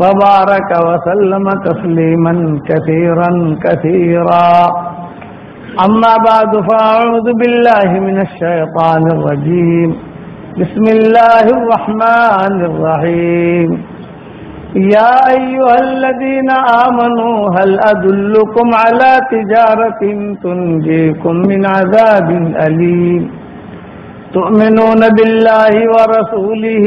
وبارك وسلم تسليما كثيرا كثيرا. أما بعد فأعوذ بالله من الشيطان الرجيم. بسم الله الرحمن الرحيم. يا أيها الذين آمنوا هل أدلكم على تجارة تنجيكم من عذاب أليم؟ تؤمنون بالله ورسوله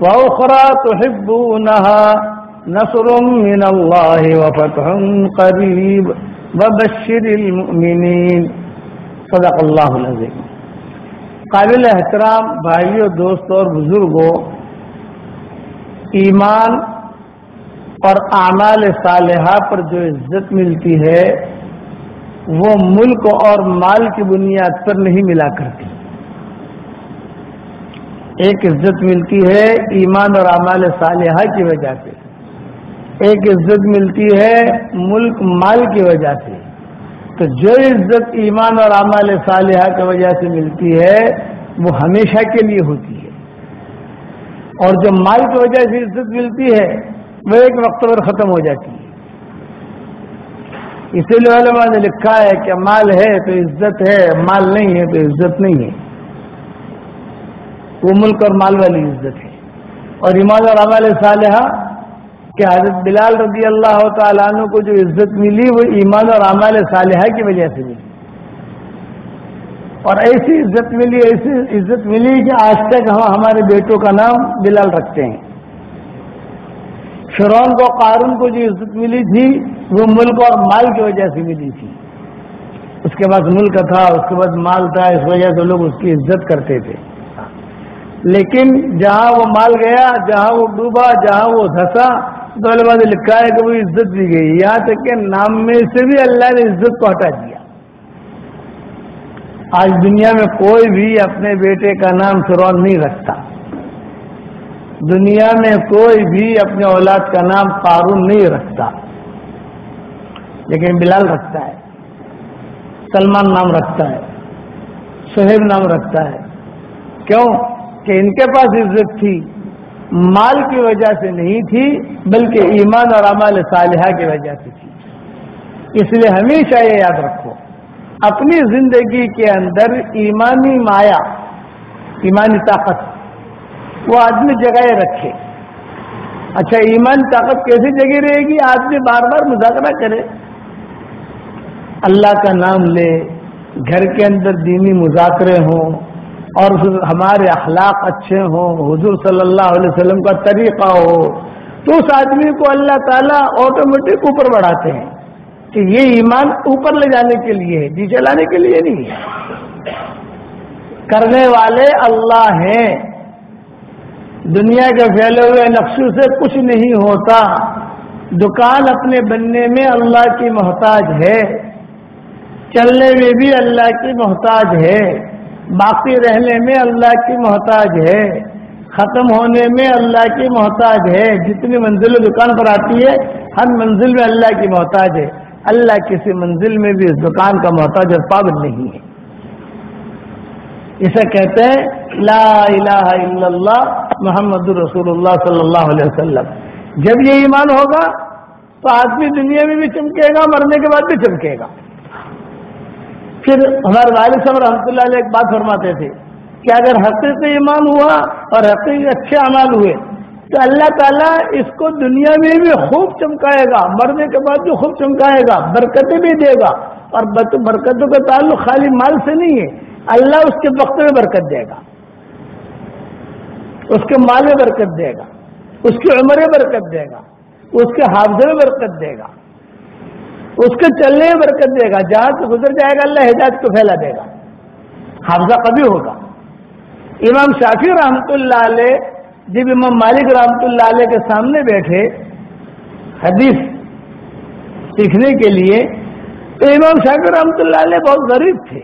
وأخرى تحبونها نصر من الله وفتح قريب وبشر المؤمنين. صدق اللہ العظیم قابل احترام بھائیوں دوستوں اور بزرگوں ایمان اور اعمال صالحہ پر جو عزت ملتی ہے، وہ ملک اور مال کی بنیاد پر نہیں ملا کرتی۔ ایک عزت ملتی ہے ایمان اور اعمال صالحہ کی وجہ سے۔ ایک عزت ملتی ہے ملک مال کی وجہ سے۔ تو جو عزت ایمان اور اعمال صالحہ کی وجہ سے ملتی ہے، وہ ہمیشہ کے لیے ہوتی ہے۔ اور جو مال کی وجہ سے عزت ملتی ہے، وہ ایک وقت پر ختم ہو جاتی ہے۔ اسی لیے علماء نے لکھا ہے کہ مال ہے تو عزت ہے، مال نہیں ہے تو عزت نہیں ہے۔ وہ ملک اور مال والی عزت ہے اور ایمان اور عمل صالحہ کہ حضرت بلال رضی اللہ تعالیٰ عنہ کو جو عزت ملی وہ ایمان اور عمل صالحہ کی وجہ سے ملی۔ اور ایسی عزت ملی، ایسی عزت ملی کہ آج تک ہم ہمارے بیٹوں کا نام بلال رکھتے ہیں۔ فرون کو، قارون کو جو عزت ملی تھی، وہ ملک اور مال کی وجہ سے ملی تھی۔ اس کے بعد ملک تھا، اس کے بعد مال تھا، اس وجہ سے لوگ اس کی عزت کرتے تھے۔ لیکن جہاں وہ مال گیا، جہاں وہ ڈوبا، جہاں وہ دھسا تو اللہ نے لکھا ہے کہ وہ عزت دی گئی۔ یہاں تک کہ نام میں سے بھی اللہ نے عزت کو ہٹا دیا۔ آج دنیا میں کوئی بھی اپنے بیٹے کا نام فرون نہیں رکھتا۔ دنیا میں کوئی بھی اپنے اولاد کا نام قارون نہیں رکھتا۔ لیکن بلال رکھتا ہے، سلمان نام رکھتا ہے، سہیب نام رکھتا ہے۔ کیوں؟ کہ ان کے پاس عزت تھی، مال کی وجہ سے نہیں تھی، بلکہ ایمان اور عمال صالحہ کی وجہ سے تھی۔ اس لیے ہمیشہ یہ یاد رکھو، اپنی زندگی کے اندر ایمانی مایا، ایمانی طاقت، وہ آدمی جگہ رکھے۔ اچھا ایمانی طاقت کیسی جگہ رہے گی؟ آدمی بار بار مذاکرہ کرے۔ اللہ کا نام لے، گھر کے اندر دینی مذاکرے ہوں اور ہمارے اخلاق اچھے ہوں، حضور صلی اللہ علیہ وسلم کا طریقہ ہو، تو اس آدمی کو اللہ تعالیٰ آٹومیٹک اوپر بڑھاتے ہیں کہ یہ ایمان اوپر لے جانے کے لیے ہے، نیچے لانے کے لیے نہیں ہے۔ کرنے والے اللہ ہیں۔ دنیا کے پھیلے ہوئے نقشوں سے کچھ نہیں ہوتا۔ دکان اپنے بننے میں اللہ کی محتاج ہے، چلنے میں بھی اللہ کی محتاج ہے۔ باقی رہنے میں اللہ کی محتاج ہے، ختم ہونے میں اللہ کی محتاج ہے۔ جتنی منزل دکان پر آتی ہے، ہر منزل میں اللہ کی محتاج ہے۔ اللہ کسی منزل میں بھی اس دکان کا محتاج اور پابند نہیں ہے۔ اسے کہتے ہیں، لا الہ الا اللہ محمد الرسول اللہ صلی اللہ علیہ وسلم۔ جب یہ ایمان ہوگا تو آدمی دنیا میں بھی چمکے گا، مرنے کے بعد بھی چمکے گا۔ پھر ہمارے والد صاحب رحمۃ اللہ علیہ ایک بات فرماتے تھے کہ اگر حقیقی ایمان ہوا اور حقیقی اچھے اعمال ہوئے، تو اللہ تعالیٰ اس کو دنیا میں بھی خوب چمکائے گا، مرنے کے بعد بھی خوب چمکائے گا، برکتیں بھی دے گا، اور برکتوں کا تعلق خالی مال سے نہیں ہے، اللہ اس کے وقت میں برکت دے گا۔ اس کے مال میں برکت دے گا، اس کی عمر میں برکت دے گا، اس کے حافظے میں برکت دے گا۔ اس کے چلنے میں برکت دے گا، جہاں سے گزر جائے گا، اللہ حجاز کو پھیلا دے گا۔ حافظہ کبھی ہوگا۔ امام شافی رحمۃ اللہ علیہ، جب امام مالک رحمۃ اللہ علیہ کے سامنے بیٹھے حدیث سیکھنے کے لیے، تو امام شافی رحمۃ اللہ علیہ بہت غریب تھے۔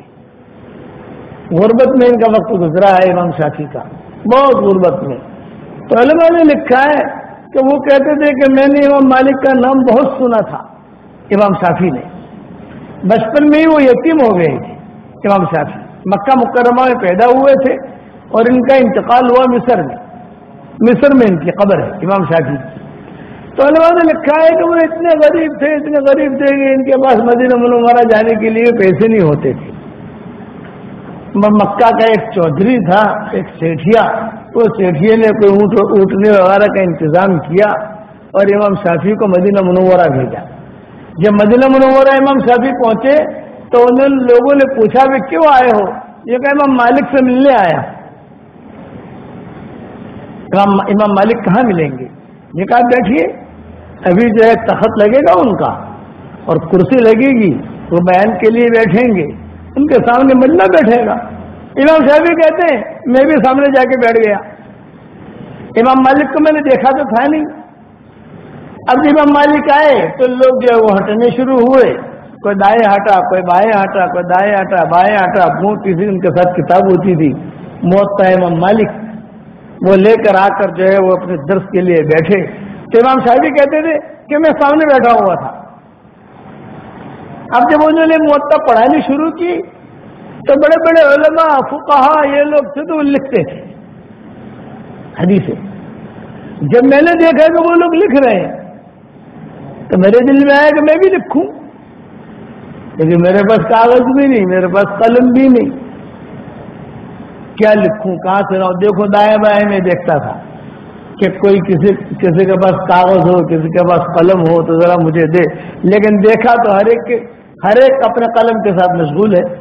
غربت میں ان کا وقت گزرا ہے امام شافی کا۔ بہت غربت میں۔ تو علماء نے لکھا ہے کہ وہ کہتے تھے کہ میں نے امام مالک کا نام بہت سنا تھا۔ امام شافی نے۔ بچپن میں ہی وہ یتیم ہو گئے تھے امام شافی مکہ مکرمہ میں پیدا ہوئے تھے اور ان کا انتقال ہوا مصر میں۔ مصر میں ان کی قبر ہے امام شافی تو علماء نے لکھا ہے کہ وہ اتنے غریب تھے، اتنے غریب تھے کہ ان کے پاس مدینہ منورہ جانے کے لیے پیسے نہیں ہوتے تھے۔ مکہ کا ایک چودھری تھا، ایک سیٹھیا وہ سیٹھیے نے کوئی اونٹ اونٹنے وغیرہ کا انتظام کیا اور امام شافی کو مدینہ منورہ بھیجا۔ جب مدینہ منورہ امام شافی پہنچے تو انہوں لوگوں نے پوچھا بھی کیوں آئے ہو؟ یہ کہ امام مالک سے ملنے آیا۔ امام مالک کہاں ملیں گے؟ یہ کہا بیٹھیے ابھی جو ہے تخت لگے گا ان کا اور کرسی لگے گی، وہ بیان کے لیے بیٹھیں گے۔ ان کے سامنے ملنا بیٹھے گا۔ امام صاحب بھی کہتے ہیں، میں بھی سامنے جا کے بیٹھ گیا۔ امام مالک کو میں نے دیکھا تو تھا نہیں۔ اب جب امام مالک آئے تو لوگ جو ہے وہ ہٹنے شروع ہوئے۔ کوئی دائیں ہٹا، کوئی بائیں ہٹا، کوئی دائیں ہٹا، بائیں ہٹا بہت کسی ان کے ساتھ کتاب ہوتی تھی۔ موت کا امام مالک وہ لے کر آ کر جو ہے وہ اپنے درس کے لیے بیٹھے۔ تو امام صاحب کہتے تھے کہ میں سامنے بیٹھا ہوا تھا۔ اب جب انہوں نے موتا پڑھانی شروع کی تو بڑے بڑے علماء، فقہا، یہ لوگ تھے تو وہ لکھتے تھے۔ حدیث جب میں نے دیکھا کہ وہ لوگ لکھ رہے ہیں۔ تو میرے دل میں آیا کہ میں بھی لکھوں۔ لیکن میرے پاس کاغذ بھی نہیں، میرے پاس قلم بھی نہیں۔ کیا لکھوں؟ کہاں سے رہوں؟ دیکھو، دائیں بائیں میں دیکھتا تھا کہ کوئی کسی کسی کے پاس کاغذ ہو، کسی کے پاس قلم ہو تو ذرا مجھے دے۔ لیکن دیکھا تو ہر ایک ہر ایک اپنے قلم کے ساتھ مشغول ہے۔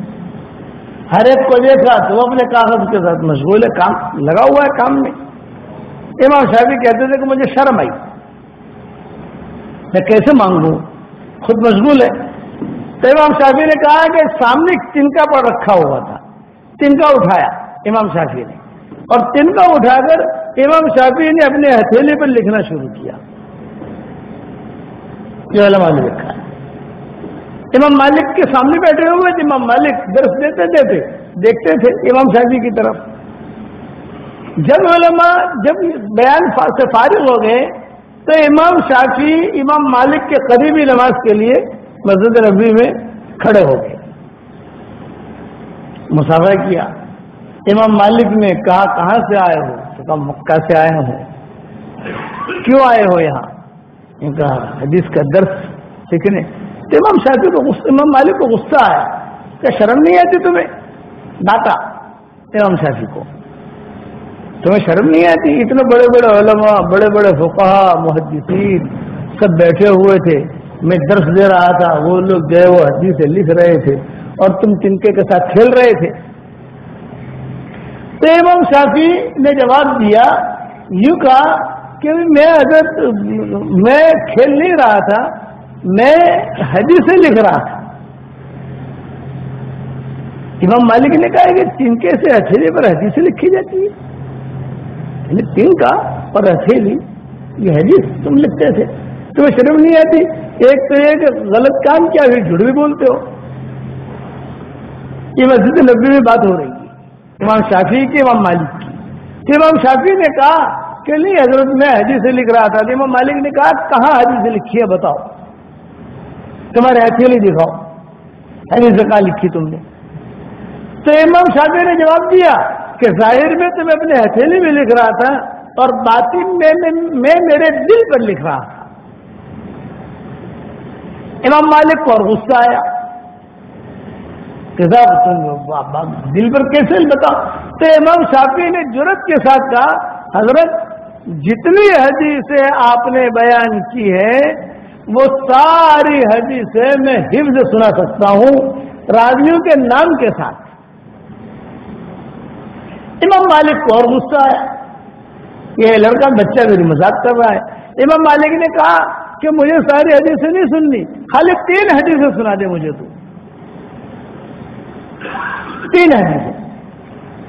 ہر ایک کو دیکھا تو وہ اپنے کاغذ کے ساتھ مشغول ہے۔ کام، لگا ہوا ہے کام میں۔ امام صاحب کہتے تھے کہ مجھے شرم آئی۔ میں کیسے مانگوں؟ خود مشغول ہے۔ تو امام صاحب نے کہا کہ سامنے تنکا پر رکھا ہوا تھا۔ تنکا اٹھایا امام شافی نے۔ اور تن کا اٹھا کر امام شافی نے اپنے ہتھیلی پر لکھنا شروع کیا۔ یہ علماء نے لکھا۔ امام مالک کے سامنے بیٹھے ہوئے تھے۔ امام مالک درس دیتے دیتے دیکھتے تھے امام شافی کی طرف۔ جب علماء جب بیان سے فارغ ہو گئے تو امام شافی امام مالک کے قریبی نماز کے لیے مسجد نبی میں کھڑے ہو گئے۔ مسافر کیا۔ امام مالک نے کہا، کہاں سے آئے ہو؟ تو کہا، مکہ سے آئے ہوں۔ کیوں آئے ہو یہاں؟ کہا، حدیث کا درس سیکھنے تو امام شافی کو امام مالک کو غصہ آیا کیا شرم نہیں آتی تمہیں؟ ڈاٹا امام شافی کو۔ تمہیں شرم نہیں آتی؟ اتنے بڑے بڑے علماء، بڑے بڑے فقہ محدثین سب بیٹھے ہوئے تھے۔ میں درس دے رہا تھا، وہ لوگ گئے وہ حدیث لکھ رہے تھے اور تم تنکے کے ساتھ کھیل رہے تھے۔ تو امام شافی نے جواب دیا، یوں کہا کہ میں اگر میں کھیل نہیں رہا تھا، میں حدیث سے لکھ رہا تھا۔ امام مالک نے کہا کہ تنکے سے ہتھیلی پر حدیث لکھی جاتی ہے یعنی تنکا اور ہتھیلی یہ حدیث جی، تم لکھتے تھے۔ تمہیں شرم نہیں آتی؟ ایک تو ایک غلط کام کیا جھوٹ بھی بولتے ہو۔ یہ مسجد نبی میں بات ہو رہی ہے امام شافی کی، امام مالک کی۔ کہ امام شافی نے کہا کہ نہیں، حضرت میں حدیث سے لکھ رہا تھا۔ امام مالک نے کہا، کہاں حدیث سے لکھی ہے بتاؤ۔ تمہارے ہتھیلی دکھاؤ۔ حدیث سے کہاں لکھی تم نے؟ تو امام شافی نے جواب دیا۔ کہ ظاہر میں تو میں اپنے ہتھیلی میں لکھ رہا تھا اور باطن میں میں میرے دل پر لکھ رہا تھا۔ امام مالک کو اور غصہ آیا۔ کہ تم دل پر کیسے بتا تو امام شافی نے جرت کے ساتھ کہا، حضرت، جتنی حدیثیں آپ نے بیان کی ہے وہ ساری حدیثیں میں حفظ سنا سکتا ہوں راجیوں کے نام کے ساتھ۔ امام مالک کو اور غصہ آیا یہ لڑکا بچہ میری مذاق کر رہا ہے۔ امام مالک نے کہا کہ مجھے ساری حدیثیں نہیں سننی۔ خالی تین حدیثیں سنا دے مجھے تو۔ تین حدیثیں۔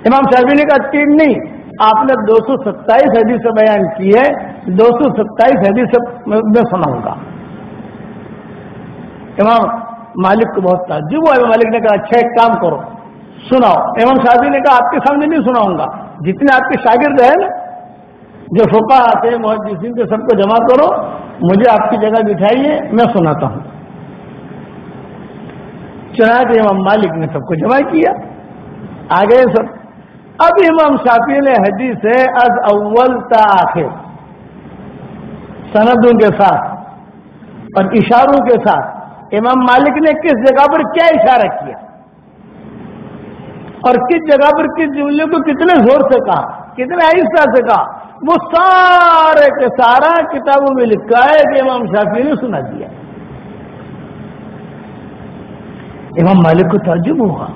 امام شافی نے کہا تین نہیں۔ آپ نے دو سو ستائیس حدیث بیان کی ہے دو سو ستائیس حدیث میں سناؤں گا۔ امام مالک کو بہت تعجب ہوا۔ امام مالک نے کہا اچھا ایک کام کرو۔ سناؤ۔ امام شادی نے کہا، آپ کے سامنے نہیں سناؤں گا۔ جتنے آپ کے شاگرد ہیں نا جو فوکا آتے ہیں، محدثین کے سب کو جمع کرو۔ مجھے آپ کی جگہ بٹھائیے، میں سناتا ہوں۔ چنانچہ امام مالک نے سب کو جمع کیا۔ آگے سب۔ اب امام شافی نے حدیث ہے از اول تا آخر۔ سندوں کے ساتھ اور اشاروں کے ساتھ۔ امام مالک نے کس جگہ پر کیا اشارہ کیا؟ اور کس جگہ پر کس جملے کو کتنے زور سے کہا، کتنے آہستہ سے کہا، وہ سارے کے سارا کتابوں میں لکھا ہے کہ امام شافی نے سنا دیا۔ امام مالک کو تعجب ہوگا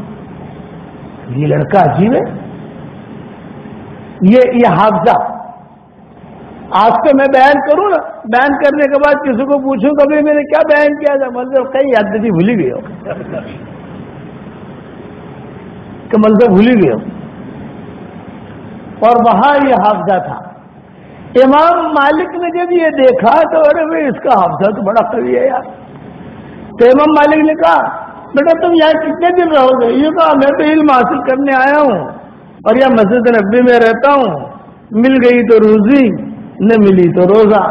یہ لڑکا عجیب ہے۔ یہ یہ حافظہ۔ آج تو میں بیان کروں نا، بیان کرنے کے بعد کسی کو پوچھوں کبھی میں نے کیا بیان کیا تھا؟ مطلب کئی یاد دیتی بھولی گئی ہو۔ کہ مطلب بھولی گئے اور وہاں یہ حافظہ تھا۔ امام مالک نے جب یہ دیکھا تو ارے بھائی، اس کا حافظہ تو بڑا قوی ہے یار۔ تو امام مالک نے کہا، بیٹا، تم یہاں کتنے دن رہو گے؟ یہ کہا، میں تو علم حاصل کرنے آیا ہوں اور یا مسجد نبی میں رہتا ہوں۔ مل گئی تو روزی، نہ ملی تو روزہ۔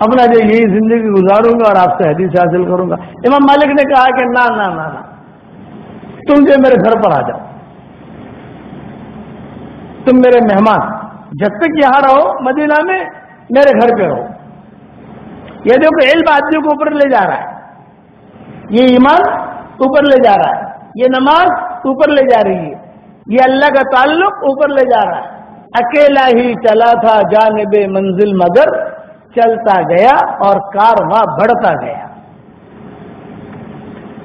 اپنا جو یہی زندگی گزاروں گا اور آپ سے حدیث حاصل کروں گا۔ امام مالک نے کہا کہ نہ نہ نہ۔ تم جو میرے گھر پر آ جاؤ۔ تم میرے مہمان، جب تک یہاں رہو، مدینہ میں میرے گھر پہ رہو۔ یہ دیکھو، علم آدمی کو اوپر لے جا رہا ہے۔ یہ ایمان اوپر لے جا رہا ہے۔ یہ نماز اوپر لے جا رہی ہے۔ یہ اللہ کا تعلق اوپر لے جا رہا ہے۔ اکیلا ہی چلا تھا جانب منزل مگر چلتا گیا اور کارواں بڑھتا گیا۔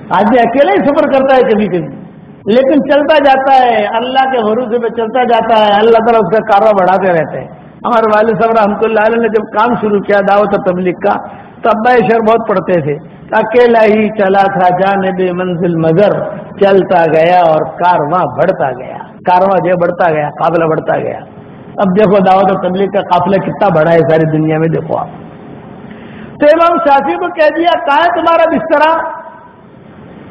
آدمی اکیلا ہی سفر کرتا ہے کبھی کبھی۔ لیکن چلتا جاتا ہے، اللہ کے بھروسے پہ چلتا جاتا ہے، اللہ تعالیٰ اس کا کارواں بڑھاتے رہتے ہیں۔ ہمارے والد صاحب رحمۃ اللہ علیہ نے جب کام شروع کیا دعوت تبلیغ کا، تو ابا شہر بہت پڑھتے تھے۔ اکیلا ہی چلا تھا جانب منزل مگر، چلتا گیا اور کارواں بڑھتا گیا۔ کارواں جو بڑھتا گیا، قابلہ بڑھتا گیا۔ اب دیکھو دعوت و تبلیغ کا قافلہ کتنا بڑا ہے ساری دنیا میں، دیکھو آپ۔ تو امام شافی کو کہہ دیا کہاں ہے تمہارا بسترا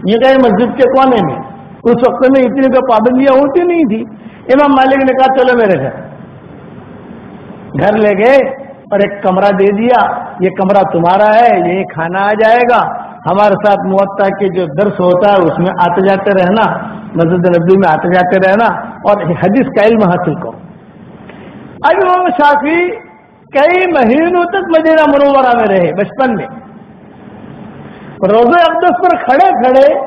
یہ کہیں مسجد کے کونے میں۔ اس وقت میں اتنی تو پابندیاں ہوتی نہیں تھی۔ امام مالک نے کہا، چلو میرے گھر۔ گھر لے گئے اور ایک کمرہ دے دیا۔ یہ کمرہ تمہارا ہے یہ کھانا آ جائے گا۔ ہمارے ساتھ موتا کے جو درس ہوتا ہے، اس میں آتے جاتے رہنا۔ مسجد نبی میں آتے جاتے رہنا۔ اور حدیث کا علم حاصل کرو۔ اب وہ شافی کئی مہینوں تک مدینہ منورہ میں رہے، بچپن میں۔ روزے اقدس پر کھڑے کھڑے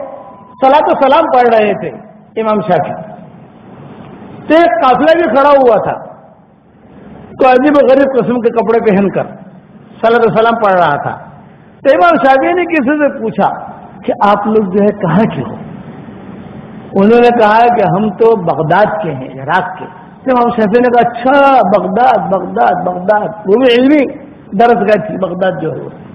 سلا تو سلام پڑھ رہے تھے امام شافی تو ایک قافلہ بھی کھڑا ہوا تھا۔ تو عجیب و غریب قسم کے کپڑے پہن کر صلی اللہ علیہ وسلم پڑھ رہا تھا۔ تو امام شافی نے کسی سے پوچھا کہ آپ لوگ جو ہے کہاں کے ہو؟ انہوں نے کہا کہ ہم تو بغداد کے ہیں، عراق کے۔ تو امام شافی نے کہا اچھا بغداد بغداد بغداد۔ وہ بھی علمی درس گئے تھی، بغداد جو ہے۔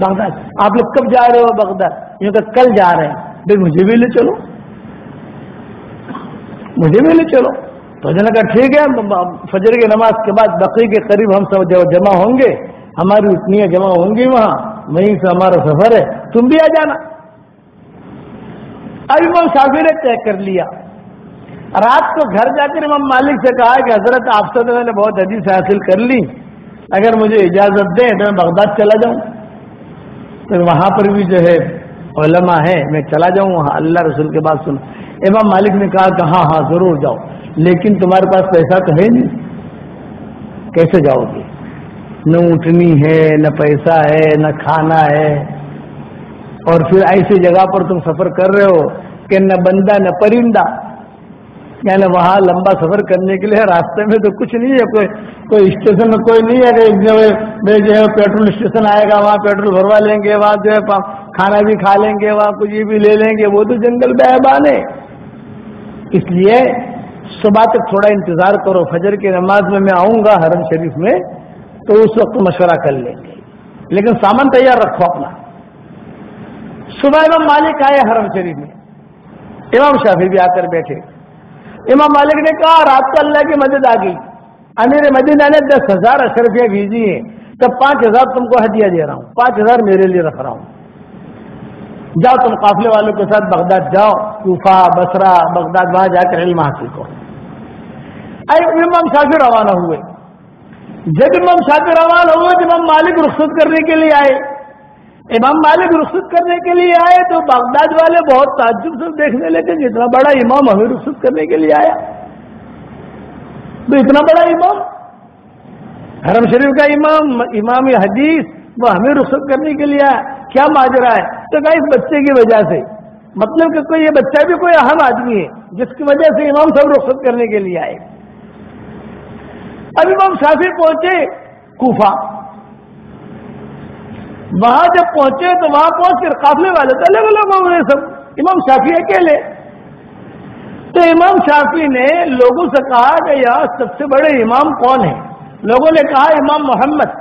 بغداد۔ آپ لوگ کب جا رہے ہو بغداد؟ یہ کہ کل جا رہے ہیں۔ بھائی، مجھے بھی لے چلو۔ مجھے بھی لے چلو۔ تو نے کہا ٹھیک ہے فجر کی نماز کے بعد بقی کے قریب ہم سب جمع ہوں گے، ہماری اتنی جمع ہوں گی وہاں۔ وہیں سے ہمارا سفر ہے۔ تم بھی آ جانا۔ اب امام شافی نے طے کر لیا۔ رات کو گھر جا کر امام مالک سے کہا کہ حضرت آپ سے تو میں نے بہت حدیث حاصل کر لی۔ اگر مجھے اجازت دیں تو میں بغداد چلا جاؤں۔ تو وہاں پر بھی جو ہے علماء ہے میں چلا جاؤں وہاں، اللہ رسول کے بعد سن امام مالک نے کہا کہ ہاں ہاں ضرور جاؤ۔ لیکن تمہارے پاس پیسہ تو ہے نہیں۔ کیسے جاؤ گے؟ نہ اونٹنی ہے، نہ پیسہ ہے، نہ کھانا ہے۔ اور پھر ایسی جگہ پر تم سفر کر رہے ہو کہ نہ بندہ، نہ پرندہ۔ یعنی وہاں لمبا سفر کرنے کے لیے راستے میں تو کچھ نہیں ہے، کوئی کوئی اسٹیشن میں کوئی نہیں ہے کہ جو ہے پیٹرول اسٹیشن آئے گا، وہاں پیٹرول بھروا لیں گے، وہاں جو ہے کھانا بھی کھا لیں گے، وہاں کچھ بھی لے لیں گے، وہ تو جنگل بہبان ہے۔ اس لیے صبح تک تھوڑا انتظار کرو، فجر کی نماز میں میں آؤں گا حرم شریف میں، تو اس وقت مشورہ کر لیں گے۔ لیکن سامان تیار رکھو اپنا۔ صبح امام مالک آئے حرم شریف میں، امام شافی بھی آ کر بیٹھے۔ امام مالک نے کہا، رات کو اللہ کی مدد آ گئی۔ امیر مدینہ نے دس ہزار اشرفیہ بھیجی ہے تب پانچ ہزار تم کو ہدیہ دے رہا ہوں۔ پانچ ہزار میرے لیے رکھ رہا ہوں۔ جاؤ تم قافلے والوں کے ساتھ بغداد جاؤ۔ کوفہ بسرا بغداد، وہاں جا کر علم حاصل کرو۔ امام شافی روانہ ہوئے۔ جب امام شافی روانہ ہوئے امام مالک رخصت کرنے کے لیے آئے۔ امام مالک رخصت کرنے کے لیے آئے تو بغداد والے بہت تعجب سے دیکھنے لگے جتنا بڑا امام ہمیں رخصت کرنے کے لیے آیا۔ تو اتنا بڑا امام؟ حرم شریف کا امام امام حدیث، وہ ہمیں رخصت کرنے کے لیے آیا۔ کیا ماجرا ہے؟ تو کہا، اس بچے کی وجہ سے۔ مطلب کہ کوئی یہ بچہ بھی کوئی اہم آدمی ہے، جس کی وجہ سے امام صاحب رخصت کرنے کے لیے آئے۔ اب امام شافی پہنچے کوفہ۔ وہاں جب پہنچے تو وہاں پہنچ کر قافلے والے تو الگ الگ ہو گئے سب، امام شافی اکیلے۔ تو امام شافی نے لوگوں سے کہا کہ یار سب سے بڑے امام کون ہیں؟ لوگوں نے کہا امام محمد۔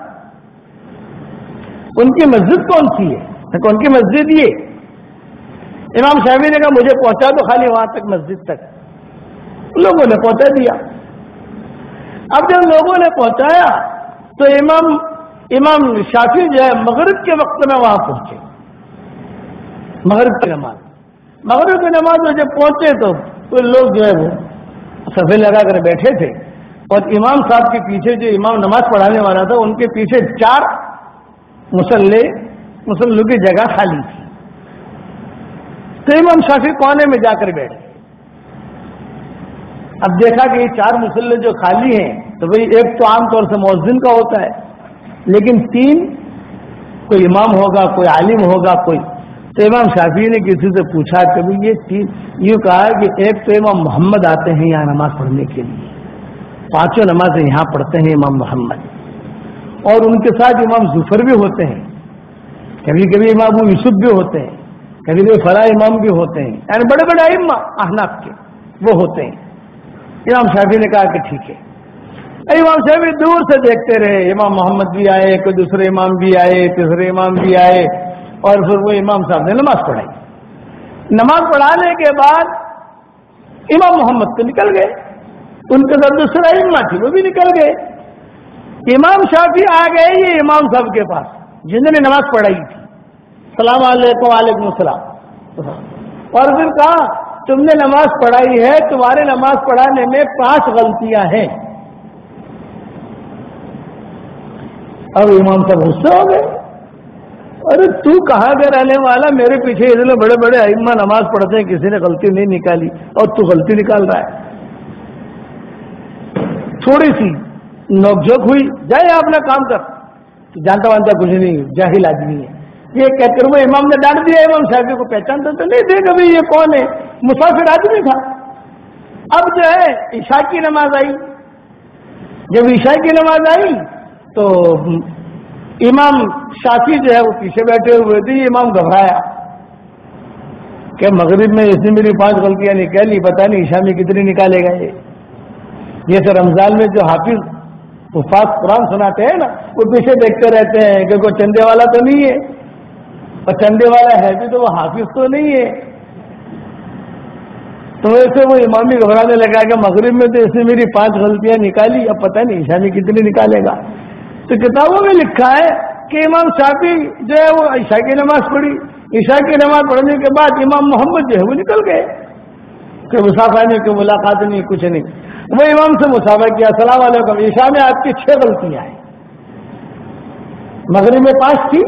ان کی مسجد کون سی ہے؟ ان کی مسجد یہ۔ امام شافی نے کہا، مجھے پہنچا تو خالی وہاں تک مسجد تک۔ لوگوں نے پہنچا دیا۔ اب جب لوگوں نے پہنچایا تو امام امام شافی جو ہے مغرب کے وقت میں وہاں پہنچے۔ مغرب کی نماز۔ مغرب کی نماز میں جب پہنچے تو لوگ جو ہے وہ سفید لگا کر بیٹھے تھے۔ اور امام صاحب کے پیچھے جو امام نماز پڑھانے والا تھا، ان کے پیچھے چار مسلح مسلم کی جگہ خالی تھی۔ تو امام شافی کونے میں جا کر بیٹھے۔ اب دیکھا کہ یہ چار مسلح جو خالی ہیں، تو بھائی ایک تو عام طور سے مؤذن کا ہوتا ہے۔ لیکن تین، کوئی امام ہوگا، کوئی عالم ہوگا، کوئی تو امام شافی نے کسی سے پوچھا کبھی یہ تین یوں کہا کہ ایک تو امام محمد آتے ہیں یہاں نماز پڑھنے کے لیے۔ پانچوں نمازیں یہاں پڑھتے ہیں امام محمد۔ اور ان کے ساتھ امام ظفر بھی ہوتے ہیں۔ کبھی کبھی امام یوسف بھی ہوتے ہیں۔ کبھی کبھی فلاح امام بھی ہوتے ہیں۔ یعنی بڑے بڑے امام احناف کے وہ ہوتے ہیں۔ امام شافی نے کہا کہ ٹھیک ہے۔ امام صاحب دور سے دیکھتے رہے۔ امام محمد بھی آئے، کوئی دوسرے امام بھی آئے، تیسرے امام بھی آئے۔ اور پھر وہ امام صاحب نے نماز پڑھائی۔ نماز پڑھانے کے بعد امام محمد تو نکل گئے۔ ان کے ساتھ دوسرا اما تھی، وہ بھی نکل گئے۔ امام شافی آ گئے، یہ امام صاحب کے پاس جنہوں نے نماز پڑھائی تھی۔ السلام علیکم، وعلیکم السلام۔ اور پھر کہا، تم نے نماز پڑھائی ہے، تمہارے نماز پڑھانے میں پانچ غلطیاں ہیں۔ اب امام صاحب غصے ہو گئے۔ ارے تو کہاں کے رہنے والا؟ میرے پیچھے اتنے بڑے بڑے ائمہ نماز پڑھتے ہیں، کسی نے غلطی نہیں نکالی اور تو غلطی نکال رہا ہے۔ تھوڑی سی نوک جھوک ہوئی جائے اپنا کام کر۔ جانتا وانتا کچھ نہیں، جاہل آدمی ہے۔ یہ کہہ کر وہ امام نے ڈانٹ دیا، امام صاحب کو پہچانتا تو نہیں دے کبھی یہ کون ہے؟ مسافر آدمی تھا۔ اب جو ہے، عشاء کی نماز آئی۔ جب عشاء کی نماز آئی تو امام شافی جو ہے وہ پیچھے بیٹھے ہوئے تھے، یہ امام گھبرایا کہ مغرب میں اس نے میری پانچ غلطیاں نکالی پتا نہیں عشاء میں کتنی نکالے گا یہ یہ تو رمضان میں جو حافظ وفاظ قرآن سناتے ہیں نا، وہ پیچھے دیکھتے رہتے ہیں کہ کوئی چندے والا تو نہیں ہے۔ اور چندے والا ہے بھی تو وہ حافظ تو نہیں ہے۔ تو ویسے وہ امامی گھبرانے لگا کہ مغرب میں تو اس نے میری پانچ غلطیاں نکالی، اب پتہ نہیں عشاء میں کتنی نکالے گا۔ تو کتابوں میں لکھا ہے کہ امام شافی جو ہے وہ عشاء کی نماز پڑھی۔ عشاء کی نماز پڑھنے کے بعد امام محمد جو ہے وہ نکل گئے۔ کہ مسافہ نہیں کہ ملاقات نہیں، کچھ نہیں۔ وہ امام سے مسافہ کیا، السلام علیکم۔ عشاء میں آپ کی چھ غلطیاں ہیں۔ مغرب میں پانچ تھی،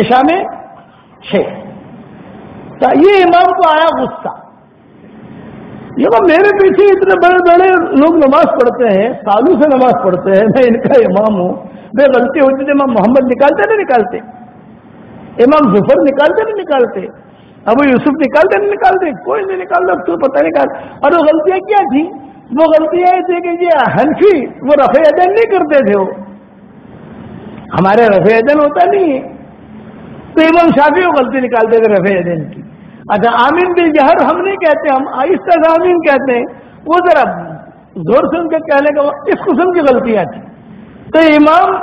عشاء میں چھ۔ یہ امام کو آیا غصہ۔ یہ وہ میرے پیچھے اتنے بڑے بڑے لوگ نماز پڑھتے ہیں، سالوں سے نماز پڑھتے ہیں، میں ان کا امام ہوں۔ بے غلطی ہوتی تھی امام محمد نکالتے نہیں نکالتے۔ امام ظفر نکالتے نہیں نکالتے۔ ابو یوسف نکالتے نہیں نکالتے۔ کوئی نہیں نکالتا تو پتہ نکال اور وہ غلطیاں کیا تھی وہ غلطیاں تھی کہ یہ ہنفی وہ رفع ادن نہیں کرتے تھے وہ۔ ہمارے رفع ادن ہوتا نہیں ہے۔ تو امام شافی وہ غلطی نکالتے تھے رفع ادن کی۔ اچھا آمین بھی جہر ہم نہیں کہتے، ہم آہستہ آمین کہتے ہیں۔ وہ ذرا زور سے ان کے کہنے کا اس قسم کی غلطیاں تھی تو امام،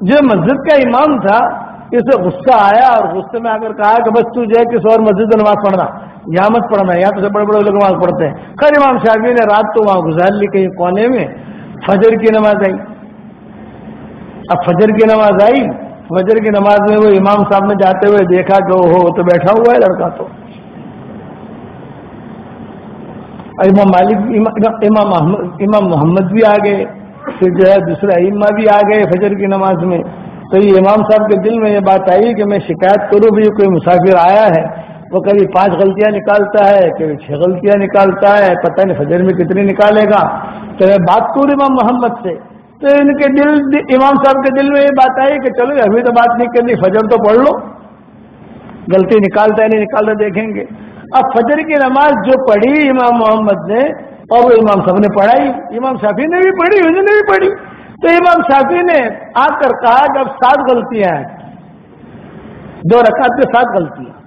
جو مسجد کا امام تھا، اسے غصہ آیا اور غصے میں آ کر کہا کہ بس تو جو کسی اور مسجد میں نماز پڑھنا، یہاں مت پڑھنا، یہاں تو بڑے بڑے لوگ نماز پڑھتے ہیں۔ خیر، امام شافی نے رات تو وہاں گزار لی کہیں کونے میں، فجر کی نماز آئی۔ اب فجر کی نماز آئی فجر کی نماز میں وہ امام صاحب نے جاتے ہوئے دیکھا کہ وہ ہو تو بیٹھا ہوا ہے لڑکا تو۔ امام مالک، امام امام محمد بھی آ گئے، پھر جو ہے دوسرے اما بھی آ گئے فجر کی نماز میں۔ تو یہ امام صاحب کے دل میں یہ بات آئی کہ میں شکایت کروں بھی کوئی مسافر آیا ہے، وہ کبھی پانچ غلطیاں نکالتا ہے کبھی چھ غلطیاں نکالتا ہے، پتہ نہیں فجر میں کتنی نکالے گا۔ تو میں بات کروں امام محمد سے۔ تو ان کے دل امام صاحب کے دل میں یہ بات آئی کہ چلو ابھی تو بات نہیں کرنی، فجر تو پڑھ لو۔ غلطی نکالتا ہے، نہیں نکالتا، دیکھیں گے۔ اب فجر کی نماز جو پڑھی امام محمد نے، اور وہ امام صاحب نے پڑھائی۔ امام شافی نے بھی پڑھی، انہوں نے بھی پڑھی۔ تو امام شافی نے آ کر کہا کہ اب سات غلطیاں ہیں، دو رکعت کے سات غلطیاں۔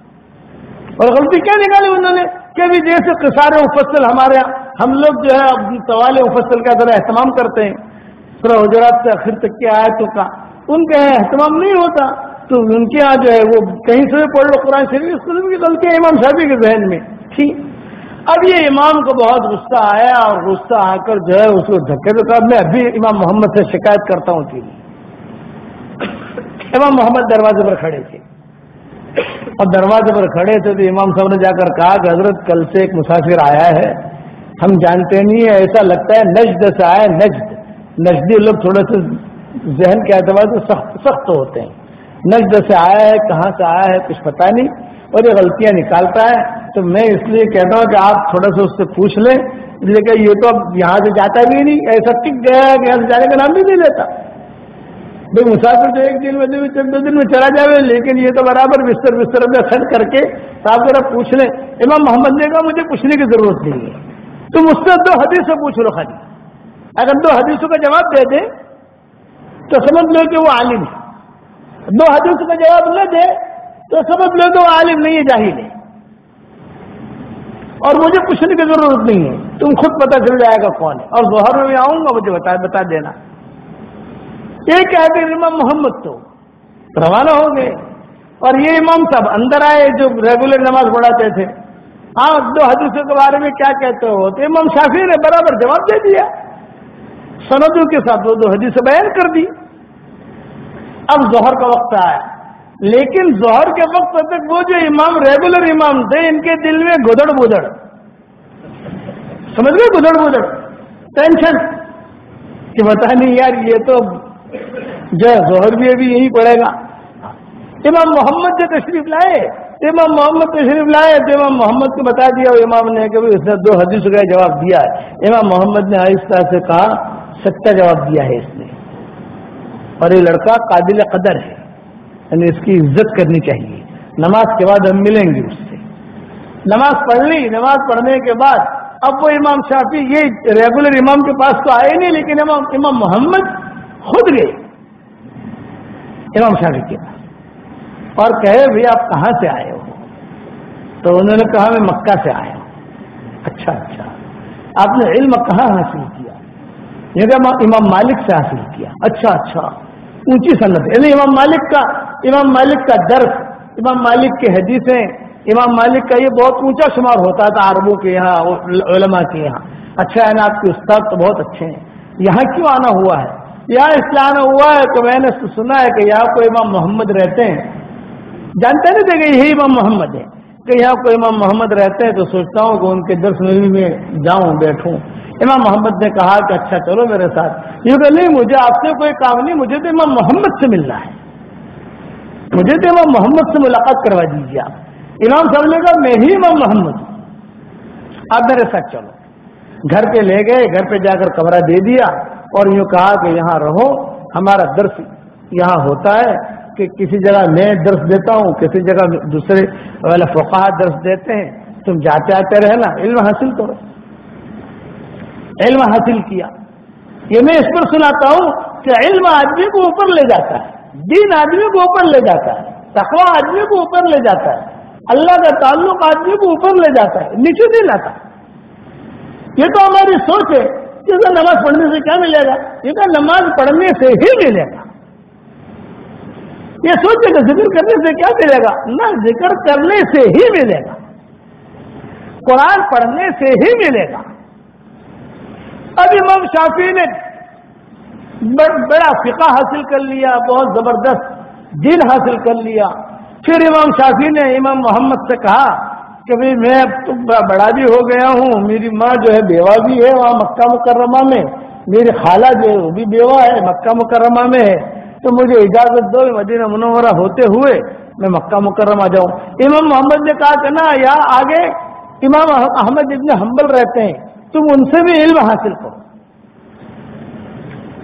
اور غلطی کیا نکالی انہوں نے؟ کہ بھی جیسے کسار مفصل ہمارے ہم لوگ جو ہے سوال مفصل کا ذرا اہتمام کرتے ہیں۔ سورہ حجرات سے آخر تک کی آیتوں کا۔ ان کا اہتمام نہیں ہوتا۔ تو ان کے یہاں جو ہے وہ کہیں سے پڑھ لو، قرآن شریف اس قسم کی غلطی ہے امام صاحبی کے ذہن میں۔ ٹھیک۔ اب یہ امام کو بہت غصہ آیا اور غصہ آ کر جو ہے اس کو دھکے تو کہا میں ابھی امام محمد سے شکایت کرتا ہوں تھی امام محمد دروازے پر کھڑے تھے۔ اور دروازے پر کھڑے تھے تو امام صاحب نے جا کر کہا کہ حضرت کل سے ایک مسافر آیا ہے۔ ہم جانتے نہیں ہیں، ایسا لگتا ہے نجد سے آئے نجد۔ نجدی لوگ تھوڑے سے ذہن کے اعتبار سے سخت سخت ہوتے ہیں۔ نجد سے آیا ہے، کہاں سے آیا ہے، کچھ پتا نہیں۔ اور یہ غلطیاں نکالتا ہے۔ تو میں اس لیے کہتا ہوں کہ آپ تھوڑا سا اس سے پوچھ لیں۔ لیکن یہ تو اب یہاں سے جاتا بھی نہیں۔ ایسا ٹک گیا ہے کہ یہاں سے جانے کا نام بھی نہیں لیتا۔ بھائی مسافر تو ایک دن میں دو دن میں چلا جائے، لیکن یہ تو برابر بستر بستر میں سیٹ کر کے صاحب ذرا پوچھ لیں۔ امام محمد نے کہا، مجھے پوچھنے کی ضرورت نہیں ہے۔ تم اس سے دو حدیث سے پوچھ لو خالی۔ اگر دو حدیثوں کا جواب دے دے تو سمجھ لو کہ وہ عالم ہے۔ دو حدیثوں کا جواب نہ دے تو سمجھ لو کہ وہ عالم نہیں ہے، جاہل ہے۔ اور مجھے پوچھنے کی ضرورت نہیں ہے۔ تم خود پتہ چل جائے گا کون ہے۔ اور ظہر میں آؤں گا، مجھے بتا بتا دینا۔ ایک ہے امام محمد تو۔ روانہ ہو گئے۔ اور یہ امام صاحب اندر آئے جو ریگولر نماز پڑھاتے تھے۔ ہاں دو حدیثوں کے بارے میں کیا کہتے ہو؟ تو امام شافی نے برابر جواب دے دیا۔ سندوں کے ساتھ وہ دو حدیث بیان کر دی۔ اب ظہر کا وقت آیا۔ لیکن ظہر کے وقت تک وہ جو امام ریگولر امام تھے، ان کے دل میں گدڑ بدڑ سمجھ گئے گدڑ بدڑ ٹینشن کہ بتا نہیں یار، یہ تو جو ظہر بھی ابھی یہی پڑے گا۔ امام محمد جو تشریف لائے، امام محمد تشریف لائے تو امام محمد کو بتا دیا، امام نے کہ اس نے دو حدیث کا جواب دیا ہے۔ امام محمد نے آہستہ سے کہا سچا جواب دیا ہے اس نے۔ اور یہ لڑکا قابل قدر ہے یعنی اس کی عزت کرنی چاہیے۔ نماز کے بعد ہم ملیں گے اس سے۔ نماز پڑھ لی، نماز پڑھنے کے بعد اب وہ امام شافی، یہ ریگولر امام کے پاس تو آئے نہیں، لیکن امام امام محمد خود گئے۔ امام شافی کے پاس۔ اور کہے بھائی آپ کہاں سے آئے ہو؟ تو انہوں نے کہا، میں مکہ سے آیا ہوں۔ اچھا اچھا۔ آپ نے علم کہاں حاصل کیا؟ یہ امام مالک سے حاصل کیا۔ اچھا اچھا۔ اونچی صنعت۔ یعنی امام مالک کا امام مالک کا درس، امام مالک کی حدیثیں، امام مالک کا یہ بہت اونچا شمار ہوتا تھا عربوں کے یہاں، علماء کے یہاں۔ اچھا ہے نا، آپ کے استاد تو بہت اچھے ہیں۔ یہاں کیوں آنا ہوا ہے؟ یہاں اس لیے آنا ہوا ہے تو میں نے سنا ہے کہ یہاں کوئی امام محمد رہتے ہیں۔ جانتے نہیں تھے کہ یہی امام محمد ہے۔ کہ یہاں کوئی امام محمد رہتے ہیں تو سوچتا ہوں کہ ان کے درس میں جاؤں، بیٹھوں۔ امام محمد نے کہا کہ اچھا چلو میرے ساتھ۔ یہ کہ نہیں، مجھے آپ سے کوئی کام نہیں، مجھے تو امام محمد سے ملنا ہے۔ مجھے تو امام محمد سے ملاقات کروا دیجیے آپ۔ امام صاحب نے کہا، میں ہی امام محمد ہوں۔ آپ میرے ساتھ چلو۔ گھر پہ لے گئے، گھر پہ جا کر کمرہ دے دیا اور یوں کہا کہ یہاں رہو، ہمارا درس یہاں ہوتا ہے۔ کہ کسی جگہ میں درس دیتا ہوں، کسی جگہ دوسرے والا فقہ درس دیتے ہیں، تم جاتے آتے رہنا علم حاصل کرو۔ علم حاصل کیا۔ یہ میں اس پر سناتا ہوں کہ علم آدمی کو اوپر لے جاتا ہے، دین آدمی کو اوپر لے جاتا ہے تقوا آدمی کو اوپر لے جاتا ہے، اللہ کا تعلق آدمی کو اوپر لے جاتا ہے، نیچے نہیں لاتا۔ یہ تو ہماری سوچ ہے کہ نماز پڑھنے سے کیا ملے گا؟ یہ کہ نماز پڑھنے سے ہی ملے گا۔ یہ سوچے کہ ذکر کرنے سے کیا ملے گا؟ نہ ذکر کرنے سے ہی ملے گا۔ قرآن پڑھنے سے ہی ملے گا۔ اب امام شافی نے بڑا فقہ حاصل کر لیا، بہت زبردست دل حاصل کر لیا۔ پھر امام شافی نے امام محمد سے کہا کہ بھائی میں بڑا بھی ہو گیا ہوں، میری ماں جو ہے بیوہ بھی ہے وہاں مکہ مکرمہ میں میری خالہ جو ہے وہ بھی بیوہ ہے مکہ مکرمہ میں ہے۔ تو مجھے اجازت دو، مدینہ منورہ ہوتے ہوئے میں مکہ مکرمہ جاؤں۔ امام محمد نے کہا کہ نا یا آگے امام احمد ابن حنبل رہتے ہیں، تم ان سے بھی علم حاصل کرو۔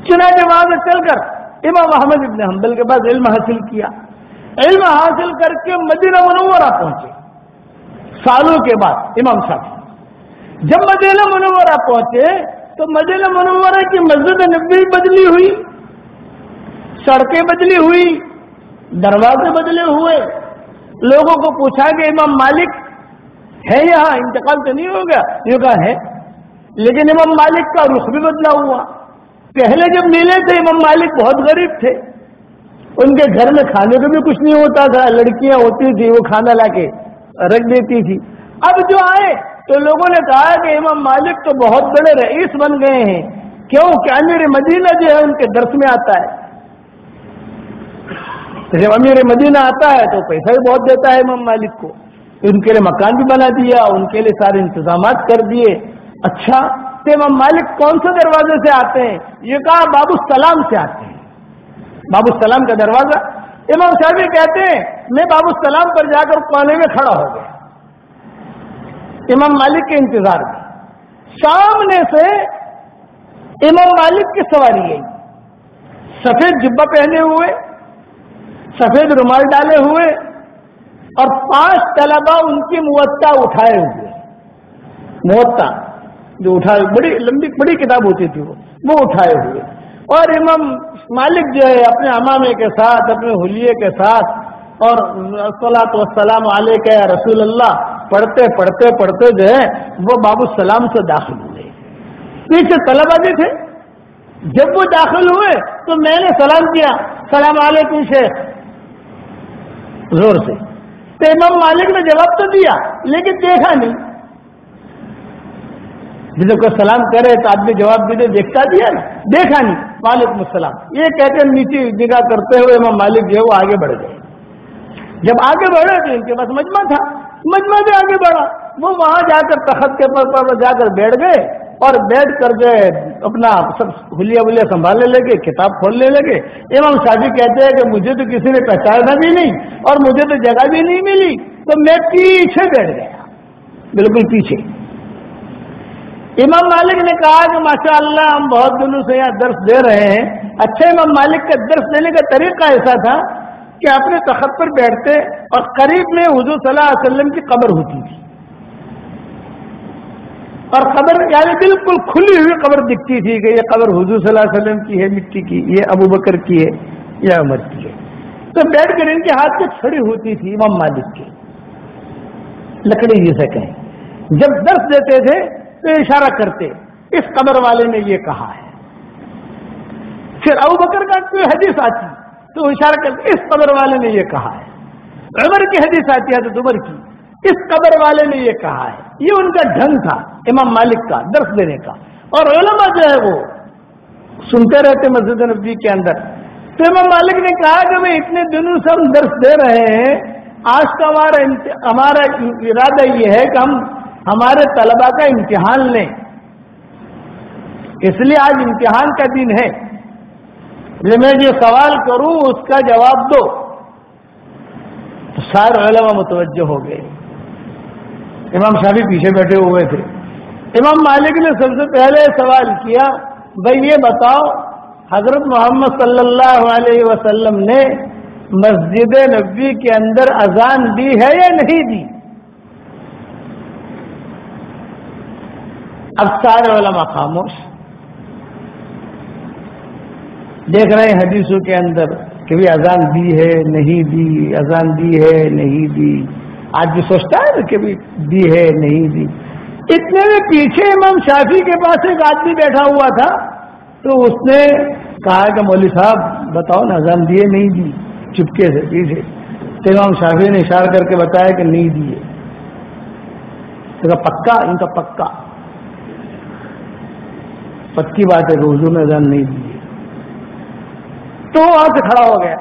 چنانچہ وہاں سے چل کر امام احمد ابن حنبل کے پاس علم حاصل کیا۔ علم حاصل کر کے مدینہ منورہ پہنچے۔ سالوں کے بعد امام صاحب، جب مدینہ منورہ پہنچے تو مدینہ منورہ کی مسجد نبی بدلی ہوئی۔ سڑکیں بدلی ہوئی، دروازے بدلے ہوئے۔ لوگوں کو پوچھا کہ امام مالک ہے یہاں؟ انتقال تو نہیں ہو گیا؟ یہ کہا، ہے۔ لیکن امام مالک کا رخ بھی بدلا ہوا۔ پہلے جب ملے تھے، امام مالک بہت غریب تھے۔ ان کے گھر میں کھانے کو بھی کچھ نہیں ہوتا تھا۔ لڑکیاں ہوتی تھی وہ کھانا لا کے رکھ دیتی تھی۔ اب جو آئے، تو لوگوں نے کہا کہ امام مالک تو بہت بڑے رئیس بن گئے ہیں۔ کیوں؟ کہ امیر مدینہ جو ہے، ان کے درس میں آتا ہے۔ جب امیر مدینہ آتا ہے تو پیسہ بھی بہت دیتا ہے امام مالک کو۔ ان کے لیے مکان بھی بنا دیا، ان کے لیے سارے انتظامات کر دیے۔ اچھا تو امام مالک کون سے دروازے سے آتے ہیں؟ یہ کہا بابو السلام سے آتے ہیں۔ بابو السلام کا دروازہ۔ امام صاحب کہتے ہیں، میں بابو السلام پر جا کر کونے میں کھڑا ہو گیا۔ امام مالک کے انتظار میں۔ سامنے سے امام مالک کی سواری گئی سفید جبا پہنے ہوئے۔ سفید رومال ڈالے ہوئے اور پانچ طلبا ان کی موتا اٹھائے ہوئے۔ موتا جو اٹھائے بڑی لمبی بڑی کتاب ہوتی تھی وہ۔ وہ اٹھائے ہوئے۔ اور امام مالک جو ہے اپنے امامے کے ساتھ، اپنے حلیے کے ساتھ اور صلاحت وسلام علیہ کے رسول اللہ، پڑھتے پڑھتے پڑھتے جو ہے وہ بابو السلام سے داخل ہوئے۔ پیچھے طلبا بھی تھے۔ جب وہ داخل ہوئے تو میں نے سلام کیا۔ سلام علیکم شیخ۔ زور سے۔ تو امام مالک نے جواب تو دیا، لیکن دیکھا نہیں۔ جسے کوئی سلام کرے تو آدمی جواب بھی دے، دیکھتا دیا نا۔ دیکھا نہیں۔ وعلیکم السلام۔ یہ کہتے ہیں نیچے نگاہ کرتے ہوئے امام مالک جو ہے وہ آگے بڑھ گئے۔ جب آگے بڑھے تو ان کے پاس مجمع تھا۔ مجمع بھی آگے بڑھا۔ وہ وہاں جا کر تخت کے پر جا کر بیٹھ گئے۔ اور بیٹھ کر جو اپنا سب ہولیا ولیا سنبھالنے لگے، کتاب کھولنے لگے۔ امام شادی کہتے ہیں کہ مجھے تو کسی نے پہچانا بھی نہیں اور مجھے تو جگہ بھی نہیں ملی۔ تو میں پیچھے بیٹھ گیا۔ بالکل پیچھے۔ امام مالک نے کہا کہ ماشاء اللہ ہم بہت دنوں سے یہاں درس دے رہے ہیں۔ اچھا امام مالک کا درس دینے کا طریقہ ایسا تھا کہ اپنے تخت پر بیٹھتے اور قریب میں حضور صلی اللہ علیہ وسلم کی قبر ہوتی تھی۔ اور قبر یعنی بالکل کھلی ہوئی قبر دکھتی تھی کہ یہ قبر حضور صلی اللہ علیہ وسلم کی ہے، مٹی کی، یہ ابو بکر کی ہے، یا عمر کی ہے۔ تو بیٹھ کر ان کے ہاتھ سے چھڑی ہوتی تھی امام مالک کی۔ لکڑی جسے کہیں۔ جب درس دیتے تھے تو اشارہ کرتے، اس قبر والے نے یہ کہا ہے۔ پھر ابو بکر کا کوئی حدیث آتی تو اشارہ کرتے، اس قبر والے نے یہ کہا ہے۔ عمر کی حدیث آتی ہے تو دبر کی۔ اس قبر والے نے یہ کہا ہے۔ یہ ان کا ڈھنگ تھا امام مالک کا، درس دینے کا۔ اور علماء جو ہے وہ سنتے رہتے مسجد نبی کے اندر۔ تو امام مالک نے کہا کہ میں اتنے دنوں سے ہم درس دے رہے ہیں، آج کا ہمارا ہمارا ارادہ یہ ہے کہ ہم ہمارے طلبا کا امتحان لیں۔ اس لیے آج امتحان کا دن ہے۔ میں جو سوال کروں، اس کا جواب دو۔ سارے علماء متوجہ ہو گئے۔ امام شافی پیچھے بیٹھے ہوئے تھے۔ امام مالک نے سب سے پہلے سوال کیا، بھائی یہ بتاؤ، حضرت محمد صلی اللہ علیہ وسلم نے مسجد نبی کے اندر اذان دی ہے یا نہیں دی؟ اب سارے علماء خاموش۔ دیکھ رہے ہیں حدیثوں کے اندر کہ بھی اذان دی ہے، نہیں دی، اذان دی ہے، نہیں دی۔ آج بھی سوچتا ہے کہ دی ہے، نہیں دی اتنے میں پیچھے امام شافی کے پاس ایک آدمی بیٹھا ہوا تھا، تو اس نے کہا کہ مولوی صاحب، بتاؤ نا، اذان دیے نہیں دی، چپکے سے، پیچھے۔ تو امام شافی نے اشارہ کر کے بتایا کہ نہیں دیے۔ پکا، ان کا پکا۔ پکی بات ہے کہ حضور نے اذان نہیں دی۔ تو وہاں سے کھڑا ہو گیا۔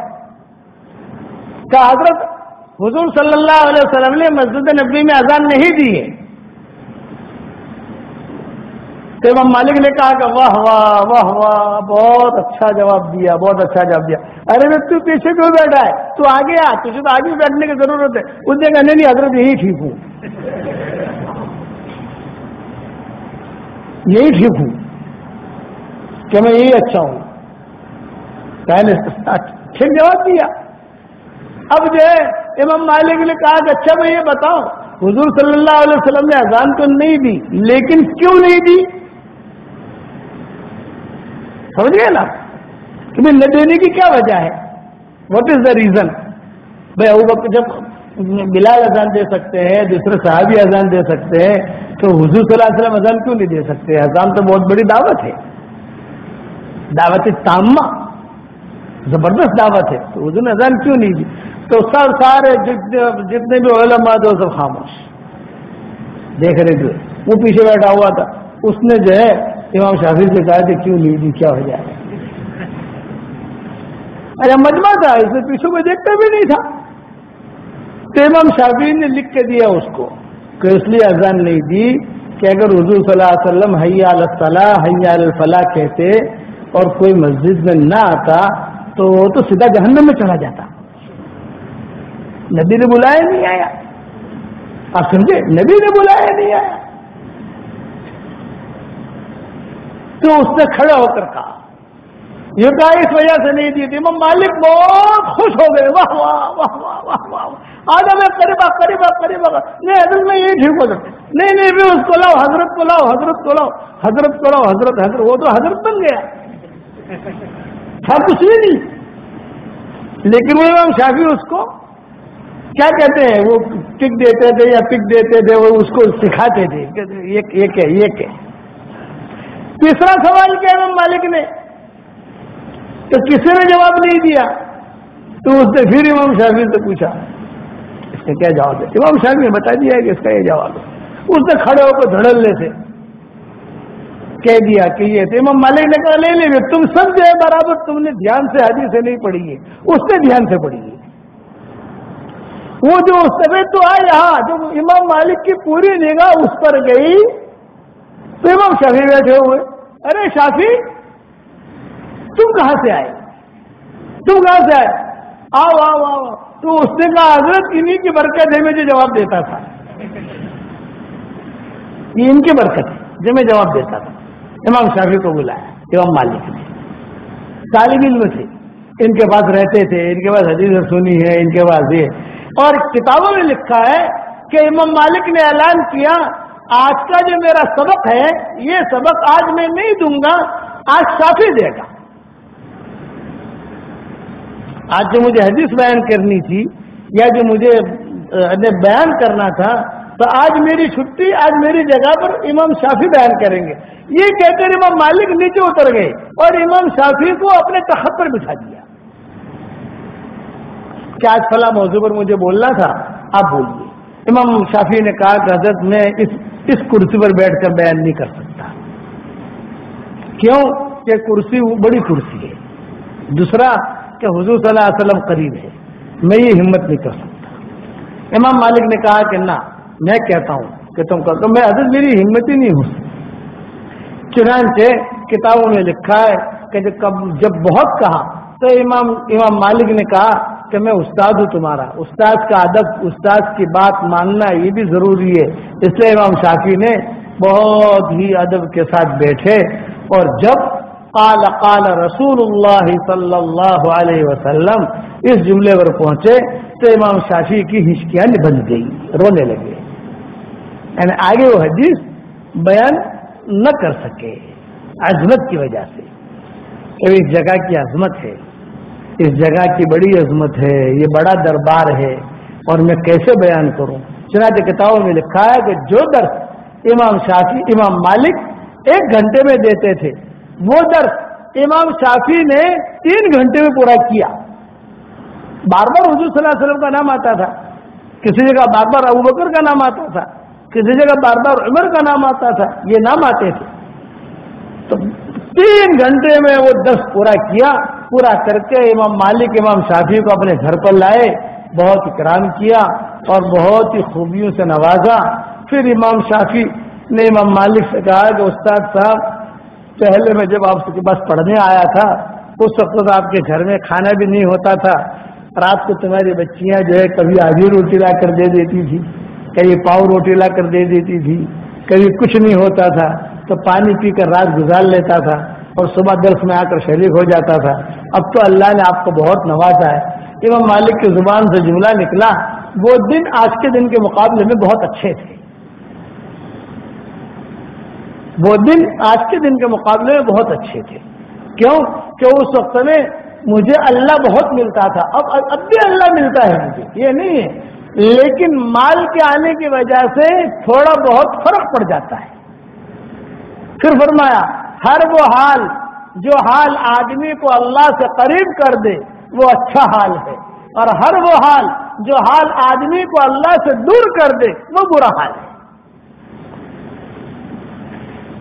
کہ حضرت حضور صلی اللہ علیہ وسلم نے مسجد نبی میں اذان نہیں دی ہے۔ تو امام مالک نے کہا کہ واہ واہ واہ واہ، بہت اچھا جواب دیا، بہت اچھا جواب دیا۔ ارے تو پیچھے کیوں بیٹھا ہے؟ تو آگے آ تجھے تو آگے بیٹھنے کی ضرورت ہے۔ اس نے کہا، نہیں حضرت یہی ٹھیک ہوں۔ یہی ٹھیک ہوں کہ میں یہی اچھا ہوں۔ ٹھیک جواب دیا۔ اب جو ہے امام مالک نے کہا کہ اچھا میں یہ بتاؤں، حضور صلی اللہ علیہ وسلم نے اذان تو نہیں دی، لیکن کیوں نہیں دی؟ سمجھ گئے نا؟ کہ نہ دینے کی کیا وجہ ہے؟ واٹ از دا ریزن بھائی، ابو وقت جب بلال اذان دے سکتے ہیں، دوسرے صحابی اذان دے سکتے ہیں، تو حضور صلی اللہ علیہ وسلم اذان کیوں نہیں دے سکتے؟ اذان تو بہت بڑی دعوت ہے۔ دعوت تامہ۔ زبردست دعوت ہے۔ تو حضور نے اذان کیوں نہیں دی؟ تو سر سارے جتنے بھی علماء جو سب خاموش۔ دیکھ رہے تھے۔ وہ پیچھے بیٹھا ہوا تھا۔ اس نے جو ہے امام شافی سے کہا کہ کیوں نہیں دی، کیا ہو جائے ارے مجمع تھا، اس میں پیچھے کو دیکھتا بھی نہیں تھا۔ تو امام شافی نے لکھ کے دیا اس کو کہ اس لیے اذان نہیں دی کہ اگر حضور صلی اللہ علیہ وسلم حیا الصلاح حیا الفلاح کہتے اور کوئی مسجد میں نہ آتا تو وہ تو سیدھا جہنم میں چلا جاتا۔ نبی نے بلایا نہیں آیا۔ آپ سمجھے؟ نبی نے بلایا نہیں آیا۔ تو اس نے کھڑے ہو کر کہا۔ یہ کہا، اس وجہ سے نہیں دی تھی۔ مالک بہت خوش ہو گئے۔ واہ واہ واہ واہ واہ واہ آج ہمیں قریبا قریبا قریبا نہیں، حضرت میں یہ ٹھیک ہو سکتے نہیں نہیں بھی اس کو لاؤ، حضرت کو لاؤ، حضرت کو لاؤ، حضرت کو لاؤ، حضرت حضرت۔ وہ تو حضرت بن گیا۔ تھا کچھ بھی نہیں لیکن وہ امام شافی اس کو کیا کہتے ہیں؟ وہ پک دیتے تھے یا پک دیتے تھے، وہ اس کو سکھاتے تھے۔ یہ کہ یہ کہ تیسرا سوال کیا امام مالک نے؟ تو کسی نے جواب نہیں دیا، تو اس نے پھر امام شافی سے پوچھا۔ اس کا کیا جواب ہے امام شافی نے بتا دیا کہ اس کا یہ جواب ہے۔ اس نے کھڑے ہو کر دھڑلنے سے۔ کہہ دیا کہ یہ تھے امام مالک نے کہا، لے لے تم سب جو ہے برابر، تم نے دھیان سے حدیث سے نہیں پڑھی ہے۔ اس نے دھیان سے پڑھی ہے۔ وہ جو اس تو آئے یہاں جو امام مالک کی پوری نگاہ اس پر گئی، تو امام شافی بیٹھے ہوئے۔ ارے شافی تم کہاں سے آئے؟ تم کہاں سے آئے؟ آؤ آؤ آؤ۔ تو اس نے کہا، حضرت انہیں کی برکت ہے، میں جو جواب دیتا تھا۔ یہ ان کی برکت ہے، جو میں جواب دیتا تھا۔ امام شافی کو بلایا، امام مالک نے۔ طالب علم تھے۔ ان کے پاس رہتے تھے، ان کے پاس حدیث سنی ہے، ان کے پاس یہ۔ اور کتابوں میں لکھا ہے کہ امام مالک نے اعلان کیا، آج کا جو میرا سبق ہے، یہ سبق آج میں نہیں دوں گا، آج کافی دے گا۔ آج جو مجھے حدیث بیان کرنی تھی، یا جو مجھے بیان کرنا تھا تو آج میری چھٹی، آج میری جگہ پر امام شافی بیان کریں گے۔ یہ کہتے امام مالک نیچے اتر گئے اور امام شافی کو اپنے تخت پر بٹھا دیا۔ کیا آج فلاں موضوع پر مجھے بولنا تھا؟ آپ بولیے۔ امام شافی نے کہا کہ حضرت میں اس اس کرسی پر بیٹھ کر بیان نہیں کر سکتا۔ کیوں؟ کہ کرسی بڑی کرسی ہے۔ دوسرا کہ حضور صلی اللہ علیہ وسلم قریب ہے۔ میں یہ ہمت نہیں کر سکتا۔ امام مالک نے کہا کہ نہ میں کہتا ہوں کہ تم کرتا میں حضرت میری ہمت ہی نہیں ہو چنانچہ کتابوں میں لکھا ہے کہ جب بہت کہا تو امام امام مالک نے کہا کہ میں استاد ہوں تمہارا۔ استاد کا ادب، استاد کی بات ماننا یہ بھی ضروری ہے۔ اس لیے امام شافی نے بہت ہی ادب کے ساتھ بیٹھے اور جب قال قال رسول اللہ صلی اللہ علیہ وسلم اس جملے پر پہنچے تو امام شافی کی ہچکیاں بن گئی رونے لگے۔ یعنی آگے وہ حدیث بیان نہ کر سکے عظمت کی وجہ سے۔ کہ اس جگہ کی عظمت ہے۔ اس جگہ کی بڑی عظمت ہے، یہ بڑا دربار ہے۔ اور میں کیسے بیان کروں؟ چنانچہ کتابوں میں لکھا ہے کہ جو درس امام شافی امام مالک ایک گھنٹے میں دیتے تھے، وہ درس امام شافی نے تین گھنٹے میں پورا کیا۔ بار بار حضور صلی اللہ علیہ وسلم کا نام آتا تھا۔ کسی جگہ بار بار ابو بکر کا نام آتا تھا۔ کسی جگہ بار بار عمر کا نام آتا تھا، یہ نام آتے تھے۔ تو تین گھنٹے میں وہ دس پورا کیا، پورا کر کے امام مالک، امام شافی کو اپنے گھر پر لائے، بہت اکرام کیا اور بہت ہی خوبیوں سے نوازا۔ پھر امام شافی نے امام مالک سے کہا کہ استاد صاحب، پہلے میں جب آپ کے پاس پڑھنے آیا تھا، اس وقت آپ کے گھر میں کھانا بھی نہیں ہوتا تھا۔ رات کو تمہاری بچیاں جو ہے کبھی آدھی روٹی لا کر دے دیتی تھی۔ کبھی پاؤ روٹی لا کر دے دیتی تھی، کبھی کچھ نہیں ہوتا تھا، تو پانی پی کر رات گزار لیتا تھا اور صبح درس میں آ کر شریک ہو جاتا تھا۔ اب تو اللہ نے آپ کو بہت نوازا ہے۔ امام مالک کی زبان سے جملہ نکلا، وہ دن آج کے دن کے مقابلے میں بہت اچھے تھے۔ وہ دن آج کے دن کے مقابلے میں بہت اچھے تھے۔ کیوں؟ کہ اس وقت میں مجھے اللہ بہت ملتا تھا۔ اب اب بھی اللہ ملتا ہے مجھے، یہ نہیں ہے۔ لیکن مال کے آنے کی وجہ سے تھوڑا بہت فرق پڑ جاتا ہے۔ پھر فرمایا، ہر وہ حال جو حال آدمی کو اللہ سے قریب کر دے، وہ اچھا حال ہے۔ اور ہر وہ حال جو حال آدمی کو اللہ سے دور کر دے، وہ برا حال ہے۔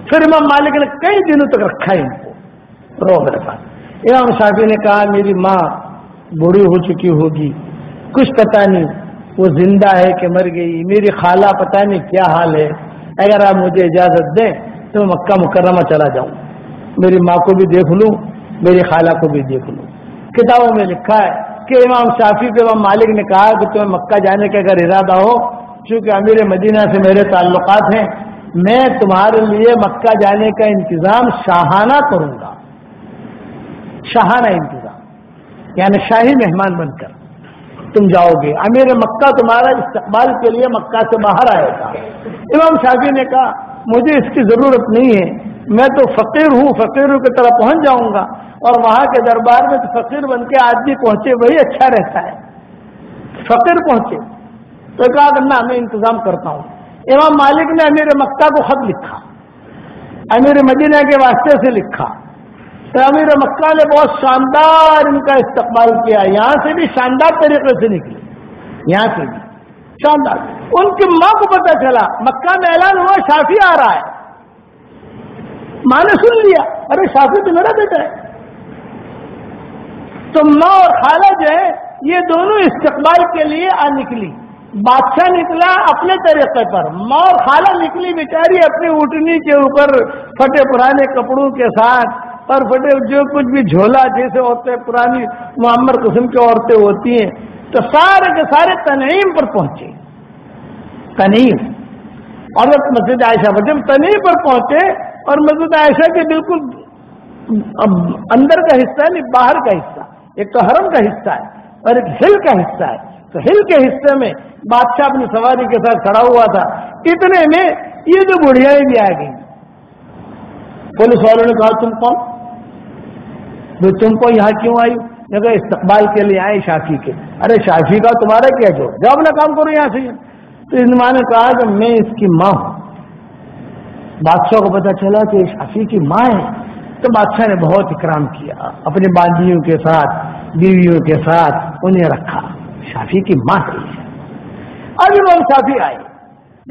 پھر امام مالک نے کئی دنوں تک رکھا ان کو روگ رکھا امام صاحب نے کہا، میری ماں بوڑھی ہو چکی ہوگی، کچھ پتا نہیں۔ وہ زندہ ہے کہ مر گئی، میری خالہ پتہ نہیں کیا حال ہے۔ اگر آپ مجھے اجازت دیں تو میں مکہ مکرمہ چلا جاؤں۔ میری ماں کو بھی دیکھ لوں، میری خالہ کو بھی دیکھ لوں۔ کتابوں میں لکھا ہے کہ امام شافی کو امام مالک نے کہا کہ تمہیں مکہ جانے کا اگر ارادہ ہو، چونکہ امیر مدینہ سے میرے تعلقات ہیں، میں تمہارے لیے مکہ جانے کا انتظام شاہانہ کروں گا۔ شاہانہ انتظام یعنی شاہی مہمان بن کر۔ تم جاؤ گے۔ امیر مکہ تمہارا استقبال کے لیے مکہ سے باہر آئے گا۔ امام شافی نے کہا، مجھے اس کی ضرورت نہیں ہے۔ میں تو فقیر ہوں، فقیروں کی طرح پہنچ جاؤں گا۔ اور وہاں کے دربار میں تو فقیر بن کے آدمی پہنچے، وہی اچھا رہتا ہے۔ فقیر پہنچے۔ تو کہا کرنا میں انتظام کرتا ہوں۔ امام مالک نے امیر مکہ کو خط لکھا۔ امیر مدینہ کے واسطے سے لکھا۔ امیر مکہ نے بہت شاندار ان کا استقبال کیا، یہاں سے بھی شاندار طریقے سے نکلی۔ یہاں سے بھی شاندار۔ ان کی ماں کو پتا چلا، مکہ میں اعلان ہوا شافی آ رہا ہے۔ ماں نے سن لیا، ارے شافی تو میرا بیٹا ہے۔ تو ماں اور خالہ جو ہے، یہ دونوں استقبال کے لیے آ نکلی۔ بادشاہ نکلا اپنے طریقے پر۔ ماں اور خالہ نکلی بیچاری اپنی اٹھنی کے اوپر پھٹے پرانے کپڑوں کے ساتھ۔ اور پھٹے جو کچھ بھی جھولا جیسے ہوتے پرانی معمر قسم کی عورتیں ہوتی ہیں، تو سارے کے سارے تنعیم پر پہنچے۔ تنیم اور مسجد عائشہ پر، جب تنیم پر پہنچے اور مسجد عائشہ کے بالکل اندر کا حصہ ہے نہیں، باہر کا حصہ۔ ایک تو حرم کا حصہ ہے اور ایک ہل کا حصہ ہے۔ تو ہل کے حصے میں بادشاہ اپنی سواری کے ساتھ کھڑا ہوا تھا۔ اتنے میں یہ جو بڑھیا بھی آ گئی۔ پولیس والوں نے کہا، تم کون؟ تم کو یہاں کیوں آئی؟ کہ استقبال کے لیے آئے شافی کے۔ ارے شافی کا تمہارا کیا جو اپنا کام کرو یہاں سے۔ تو اس ماں نے کہا کہ میں اس کی ماں ہوں۔ بادشاہ کو پتا چلا کہ شافی کی ماں ہے۔ تو بادشاہ نے بہت اکرام کیا۔ اپنی باندیوں کے ساتھ، بیویوں کے ساتھ انہیں رکھا۔ شافی کی ماں ہے اب امام شافی آئے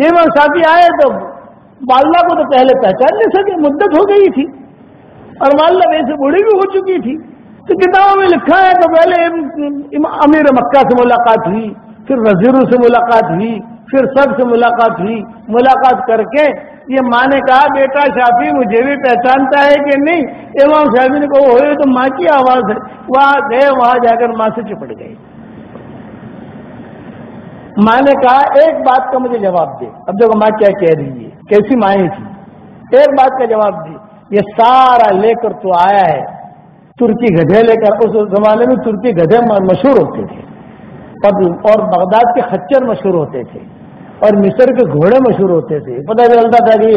امام شافی آئے تو والدہ کو تو پہلے پہچان نہیں سکے، مدت ہو گئی تھی۔ اور والدہ ویسے بوڑھی بھی ہو چکی تھی۔ تو کتابوں میں لکھا ہے تو پہلے امیر مکہ سے ملاقات ہوئی، پھر وزیروں سے ملاقات ہوئی، پھر سب سے ملاقات ہوئی۔ ملاقات کر کے یہ ماں نے کہا، بیٹا شافی، مجھے بھی پہچانتا ہے کہ نہیں؟ امام شافی نے کہا ہوئے تو ماں کی آواز ہے۔ وہاں گئے، وہاں جا کر ماں سے چپٹ گئے۔ ماں نے کہا، ایک بات کا مجھے جواب دے۔ اب دیکھو ماں کیا کہہ رہی ہے، کیسی مائیں تھی ایک بات کا جواب دی یہ سارا لے کر تو آیا ہے۔ ترکی گدھے لے کر، اس زمانے میں ترکی گدھے مشہور ہوتے تھے۔ اور بغداد کے خچر مشہور ہوتے تھے۔ اور مصر کے گھوڑے مشہور ہوتے تھے۔ پتہ چلتا تھا کہ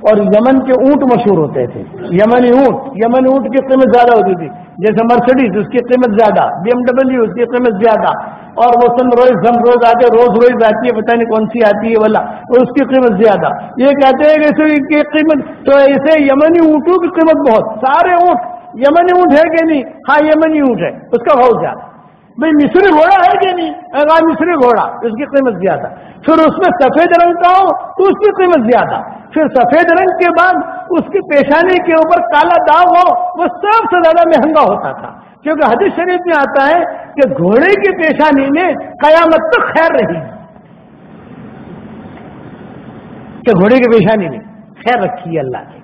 اور یمن کے اونٹ مشہور ہوتے تھے۔ یمنی اونٹ یمنی اونٹ کی قیمت زیادہ ہوتی تھی۔ جیسے مرسڈیز، اس کی قیمت زیادہ۔ بی ایم ڈبلو اس کی قیمت زیادہ۔ اور وہ سن روز سن روز آتے، روز روز آتی ہے، پتہ نہیں کون سی آتی ہے، والا۔ اس کی قیمت زیادہ۔ یہ کہتے ہیں کہ قیمت، تو ایسے یمنی اونٹوں کی قیمت بہت۔ سارے اونٹ، یمنی اونٹ ہے کہ نہیں؟ ہاں یمنی اونٹ ہے۔ اس کا بہت زیادہ۔ بھائی، مصری گھوڑا ہے کہ نہیں؟ مصری گھوڑا، اس کی قیمت زیادہ۔ پھر اس میں سفید رنگ کا ہو، تو اس کی قیمت زیادہ۔ پھر سفید رنگ کے بعد اس کی پیشانی کے اوپر کالا داغ ہو، وہ سب سے زیادہ مہنگا ہوتا تھا۔ کیونکہ حدیث شریف میں آتا ہے کہ گھوڑے کی پیشانی میں قیامت تک خیر رہی کہ گھوڑے کی پیشانی میں خیر رکھی ہے اللہ نے۔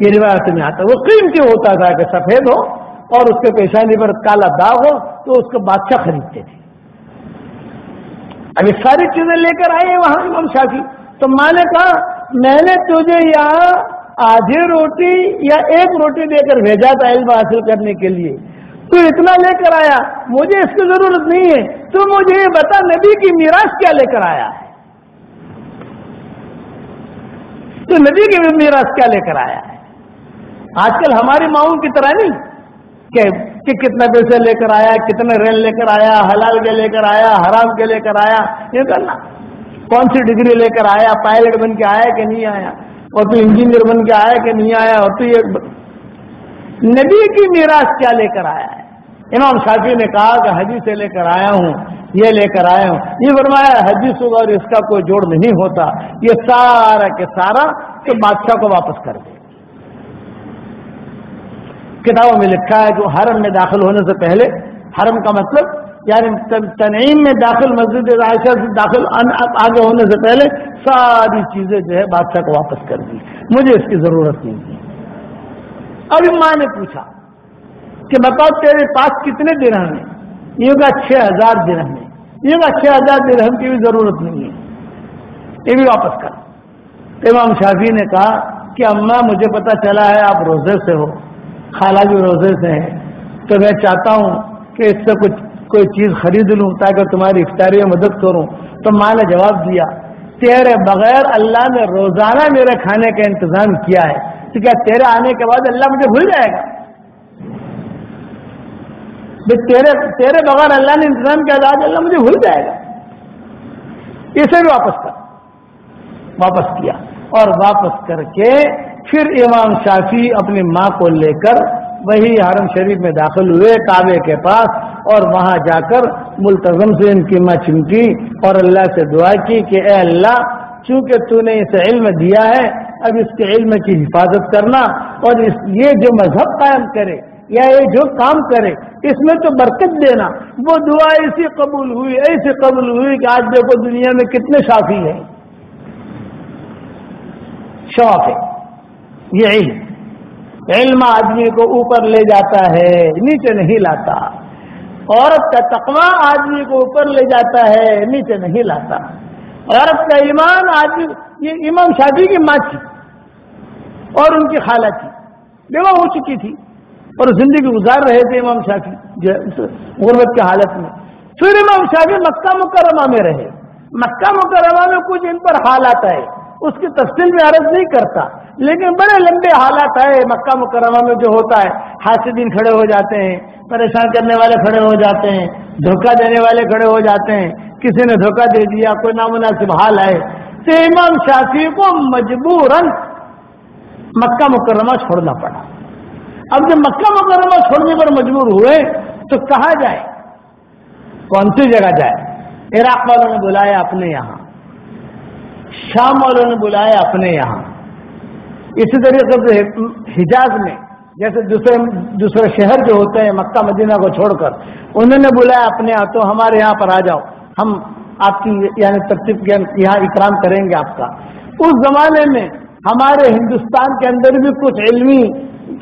یہ روایت میں آتا ہے۔ وہ قیمتی ہوتا تھا کہ سفید ہو اور اس کے پیشانی پر کالا داغ ہو تو اس کو بادشاہ خریدتے تھے۔ اب یہ ساری چیزیں لے کر آئے وہاں امام شافی۔ تو ماں نے کہا، میں نے تجھے یہاں آدھی روٹی یا ایک روٹی دے کر بھیجا تھا علم حاصل کرنے کے لیے۔ تو اتنا لے کر آیا، مجھے اس کی ضرورت نہیں ہے۔ تو مجھے یہ بتا، نبی کی میراث کیا لے کر آیا؟ ہے تو نبی کی میراث کیا لے کر آیا؟ ہے آج کل ہماری ماؤں کی طرح نہیں کہ کتنے پیسے لے کر آیا کتنے ریل لے کر آیا، حلال کے لے کر آیا، حرام کے لے کر آیا۔ یہ کرنا۔ کون سی ڈگری لے کر آیا، پائلٹ بن کے آیا کہ نہیں آیا؟ اور تو انجینئر بن کے آیا کہ نہیں آیا اور تو یہ نبی کی میراث کیا لے کر آیا ہے؟ امام شافی نے کہا کہ حجی سے لے کر آیا ہوں، یہ لے کر آیا ہوں۔ یہ فرمایا حجی سے اور اس کا کوئی جوڑ نہیں ہوتا۔ یہ سارا کے سارا کہ بادشاہ کو واپس کر دے۔ کتابوں میں لکھا ہے کہ حرم میں داخل ہونے سے پہلے، حرم کا مطلب یعنی تنعیم میں داخل مسجد عائشہ سے داخل آگے ہونے سے پہلے ساری چیزیں جو ہے بادشاہ کو واپس کر دی۔ مجھے اس کی ضرورت نہیں تھی۔ ابھی ماں نے پوچھا کہ بتاؤ تیرے پاس کتنے درہم ہیں؟ یہ کہا چھ ہزار درہم ہے یہ کہا چھ ہزار درہم کی بھی ضرورت نہیں ہے۔ یہ بھی واپس کر۔ امام شافی نے کہا کہ اماں، مجھے پتا چلا ہے آپ روزے سے ہو، خالہ بھی روزے سے ہیں۔ تو میں چاہتا ہوں کہ اس سے کچھ کوئی چیز خرید لوں، تاکہ تمہاری افطاری میں مدد کروں۔ تو ماں نے جواب دیا، تیرے بغیر اللہ نے روزانہ میرے کھانے کا انتظام کیا ہے۔ تو کیا تیرے آنے کے بعد اللہ مجھے بھول جائے گا؟ تیرے تیرے بغیر اللہ نے انتظام کیا آج اللہ مجھے بھول جائے گا۔ اسے بھی واپس کر۔ واپس کیا۔ اور واپس کر کے پھر امام شافی اپنی ماں کو لے کر وہی حرم شریف میں داخل ہوئے، کعبے کے پاس۔ اور وہاں جا کر ملتظم سے ان کی ماں چمکی اور اللہ سے دعا کی کہ اے اللہ، چونکہ تو نے اسے علم دیا ہے، اب اس کے علم کی حفاظت کرنا اور اس، یہ جو مذہب قائم کرے یا یہ جو کام کرے، اس میں تو برکت دینا۔ وہ دعا ایسی قبول ہوئی، ایسی قبول ہوئی کہ آج دیکھو دنیا میں کتنے شافی ہیں۔ شوق ہے۔ یہ علم۔ علم آدمی کو اوپر لے جاتا ہے، نیچے نہیں لاتا۔ عورت کا تقوی آدمی کو اوپر لے جاتا ہے، نیچے نہیں لاتا۔ عورت کا ایمان آدمی، یہ امام شادی کی ماں تھی اور ان کی خالہ تھی۔ بیوہ ہو چکی تھی اور زندگی گزار رہے تھے امام شافی غربت کی حالت میں۔ پھر امام شافی مکہ مکرمہ میں رہے۔ مکہ مکرمہ میں کچھ ان پر حالات آئے۔ اس کی تفصیل میں عرض نہیں کرتا، لیکن بڑے لمبے حالات ہے مکہ مکرمہ میں جو ہوتا ہے۔ حاصدین کھڑے ہو جاتے ہیں، پریشان کرنے والے کھڑے ہو جاتے ہیں، دھوکہ دینے والے کھڑے ہو جاتے ہیں۔ کسی نے دھوکہ دے دیا، کوئی نامناسب حال ہے تو امام شافی کو مجبور مکہ مکرمہ چھوڑنا پڑا۔ اب جب مکہ مکرمہ چھوڑنے پر مجبور ہوئے، تو کہاں جائے، کون سی جگہ جائے؟ عراق والوں نے بلایا اپنے یہاں۔ شام والوں نے بلایا اپنے یہاں۔ اسی طریقے سے حجاز میں جیسے دوسرے دوسرے شہر جو ہوتے ہیں، مکہ، مدینہ کو چھوڑ کر، انہوں نے بلایا اپنے یہاں تو ہمارے یہاں پر آ جاؤ۔ ہم آپ کی یعنی ترتیب یہاں اکرام کریں گے آپ کا۔ اس زمانے میں ہمارے ہندوستان کے اندر بھی کچھ علمی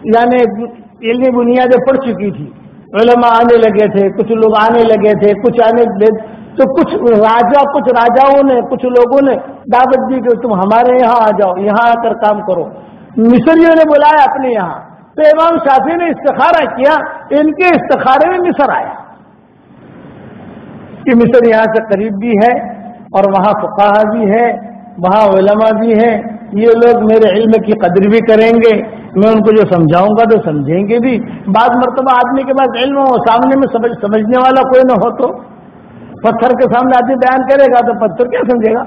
یعنی علمی بنیادیں پڑ چکی تھی۔ علماء آنے لگے تھے، کچھ لوگ آنے لگے تھے، کچھ آنے تو کچھ راجا، کچھ راجاؤں نے، کچھ لوگوں نے دعوت دی کہ تم ہمارے یہاں آ جاؤ، یہاں آ کر کام کرو۔ مصریوں نے بلایا اپنے یہاں۔ تو امام شافی نے استخارہ کیا، ان کے استخارے میں مصر آیا۔ کہ مصر یہاں سے قریب بھی ہے اور وہاں فقہ بھی ہے، وہاں علماء بھی ہیں۔ یہ لوگ میرے علم کی قدر بھی کریں گے، میں ان کو جو سمجھاؤں گا تو سمجھیں گے بھی۔ بعض مرتبہ آدمی کے پاس علم ہو، سامنے میں سمجھ، سمجھنے والا کوئی نہ ہو تو پتھر کے سامنے آدمی بیان کرے گا تو پتھر کیا سمجھے گا؟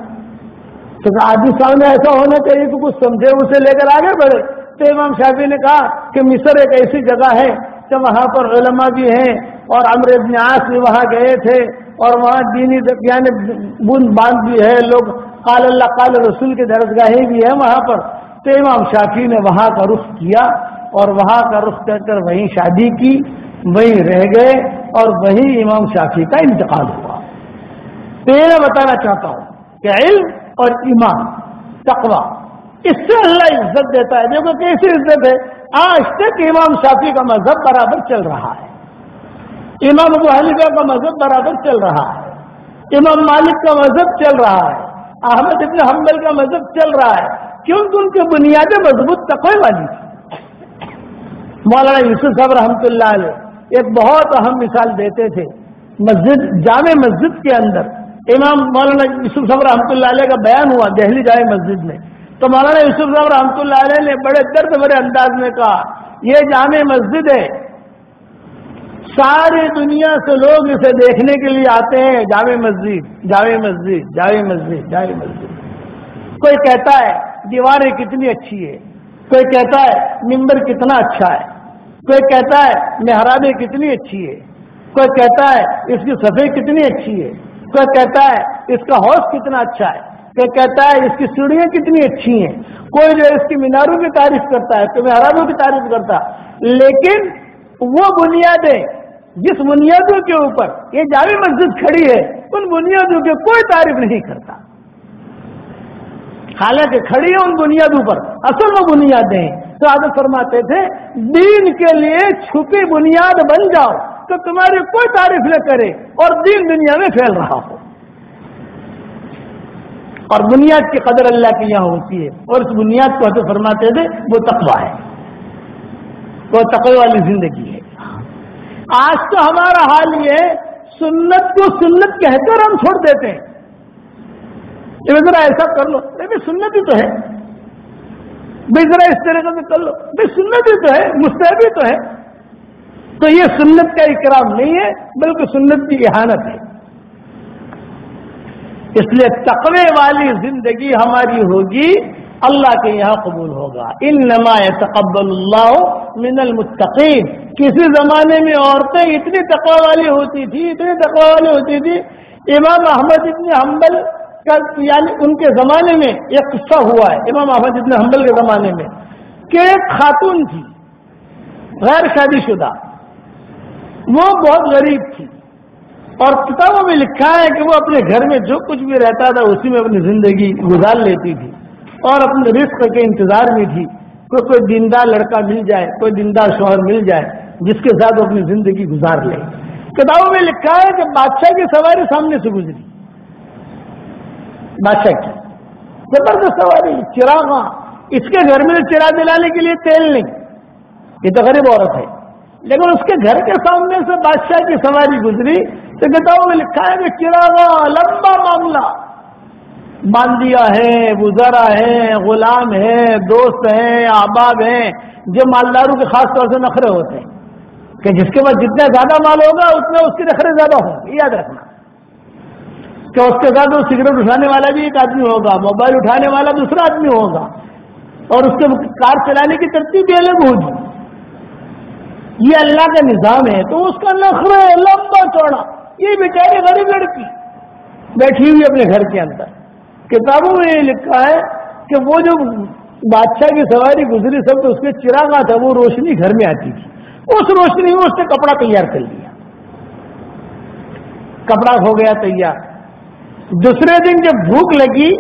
تو آدمی سامنے ایسا ہونا چاہیے کہ کچھ سمجھے، اسے لے کر آگے بڑھے۔ تو امام شافی نے کہا کہ مصر ایک ایسی جگہ ہے کہ وہاں پر علماء بھی ہیں اور امر ابن عاص بھی وہاں گئے تھے اور وہاں دینی یعنی بند باندھ بھی ہے، لوگ قال اللہ، قال رسول کے درسگاہیں بھی ہیں وہاں پر۔ تو امام شافی نے وہاں کا رخ کیا اور وہاں کا رخ کر کر وہیں شادی کی، وہیں رہ گئے اور وہیں امام شافی کا انتقال ہوا۔ تو یہ بتانا چاہتا ہوں کہ علم اور ایمان تقوا اس سے اللہ عزت دیتا ہے۔ دیکھو کیسی عزت ہے۔ آج تک امام شافی کا مذہب برابر چل رہا ہے۔ امام ابو حلیفہ کا مذہب برابر چل رہا ہے۔ امام مالک کا مذہب چل رہا ہے۔ احمد ابن حنبل کا مذہب چل رہا ہے۔ کیونکہ ان کی بنیادیں مضبوط تقوی والی تھی۔ مولانا یوسف صاحب رحمۃ اللہ علیہ ایک بہت اہم مثال دیتے تھے۔ مسجد، جامع مسجد کے اندر۔ امام مولانا یوسف صاحب رحمۃ اللہ علیہ کا بیان ہوا دہلی جامع مسجد میں۔ تو مولانا یوسف صاحب رحمۃ اللہ علیہ نے بڑے درد بڑے انداز میں کہا، یہ جامع مسجد ہے۔ ساری دنیا سے لوگ اسے دیکھنے کے لیے آتے ہیں، جامع مسجد جامع مسجد جامع مسجد جامع مسجد۔ کوئی کہتا ہے، دیواریں کتنی اچھی ہے کوئی کہتا ہے ممبر کتنا اچھا ہے۔ کوئی کہتا ہے، محرابیں کتنی اچھی ہے کوئی کہتا ہے، اس کی صفائی کتنی اچھی ہے کوئی کہتا ہے، اس کا ہاؤس کتنا اچھا ہے۔ کہ کہتا ہے اس کی سیڑھیاں کتنی اچھی ہیں۔ کوئی جو اس کی میناروں کی تعریف کرتا ہے کوئی محرابوں کی تعریف کرتا لیکن وہ بنیادیں جس بنیادوں کے اوپر، یہ جامع مسجد کھڑی ہے، ان بنیادوں کی کوئی تعریف نہیں کرتا۔ حالانکہ کھڑی ہے ان بنیادوں پر، اصل وہ بنیادیں ہیں۔ تو عادت فرماتے تھے، دین کے لیے چھپی بنیاد بن جاؤ، تو تمہاری کوئی تعریف نہ کرے اور دین دنیا میں پھیل رہا ہو۔ اور بنیاد کی قدر اللہ کی یہاں ہوتی ہے اور اس بنیاد کو حضرت فرماتے تھے، وہ تقوا ہے۔ وہ تقوی والی زندگی ہے۔ آج تو ہمارا حال یہ سنت کو سنت کہہ کر ہم چھوڑ دیتے ہیں۔ ذرا ایسا کر لو۔ لیکن سنت ہی تو ہے۔ بھائی ذرا اس طریقے سے کر لو۔ بھائی سنت ہی تو ہے مستحبی تو ہے۔ تو یہ سنت کا اکرام نہیں ہے، بلکہ سنت کی احانت ہے۔ اس لیے تقوی والی زندگی ہماری ہوگی، اللہ کے یہاں قبول ہوگا۔ ان نما تقبل اللہ من المتقین۔ کسی زمانے میں عورتیں اتنی تقوی والی ہوتی تھی، اتنی تقوی والی ہوتی تھی، امام احمد ابن حنبل کا یعنی ان کے زمانے میں ایک قصہ ہوا ہے، امام احمد ابن حنبل کے زمانے میں، کہ ایک خاتون تھی، غیر شادی شدہ۔ وہ بہت غریب تھی۔ اور کتابوں میں لکھا ہے کہ وہ اپنے گھر میں جو کچھ بھی رہتا تھا اسی میں اپنی زندگی گزار لیتی تھی اور اپنے رزق کے انتظار میں تھی کوئی کوئی دیندار لڑکا مل جائے، کوئی دیندار شوہر مل جائے، جس کے ساتھ وہ اپنی زندگی گزار لے۔ کتابوں میں لکھا ہے کہ بادشاہ کی سواری سامنے سے گزری۔ بادشاہ کی۔ زبردست سواری چراغ اس کے گھر میں چراغ دلانے کے لیے تیل نہیں۔ یہ تو غریب عورت ہے۔ لیکن اس کے گھر کے سامنے سے بادشاہ کی سواری گزری۔ تو کتابوں میں لکھا ہے کہ چراغا، لمبا معاملہ۔ باندیا ہے گزرا ہے، غلام ہے، دوست ہیں احباب ہیں، جو مالداروں کے خاص طور سے نخرے ہوتے ہیں۔ کہ جس کے پاس جتنا زیادہ مال ہوگا اتنے اس کے نخرے زیادہ ہوں گے۔ یاد رکھنا۔ کہ اس کے ساتھ وہ سگریٹ اٹھانے والا بھی ایک آدمی ہوگا، موبائل اٹھانے والا دوسرا آدمی ہوگا۔ اور اس کے کار چلانے کی ترتیب بھی الگ ہوگی یہ اللہ کا نظام ہے، تو اس کا نخرے لمبا چوڑا۔ یہ بیچاری غریب لڑکی بیٹھی ہوئی اپنے گھر کے اندر۔ کتابوں میں یہ لکھا ہے کہ وہ جو بادشاہ کی سواری گزری سب تو اس کے چراغا تھا، وہ روشنی گھر میں آتی تھی۔ اس روشنی میں اس نے کپڑا تیار کر لیا۔ کپڑا ہو گیا، تیار۔ دوسرے دن جب بھوک لگی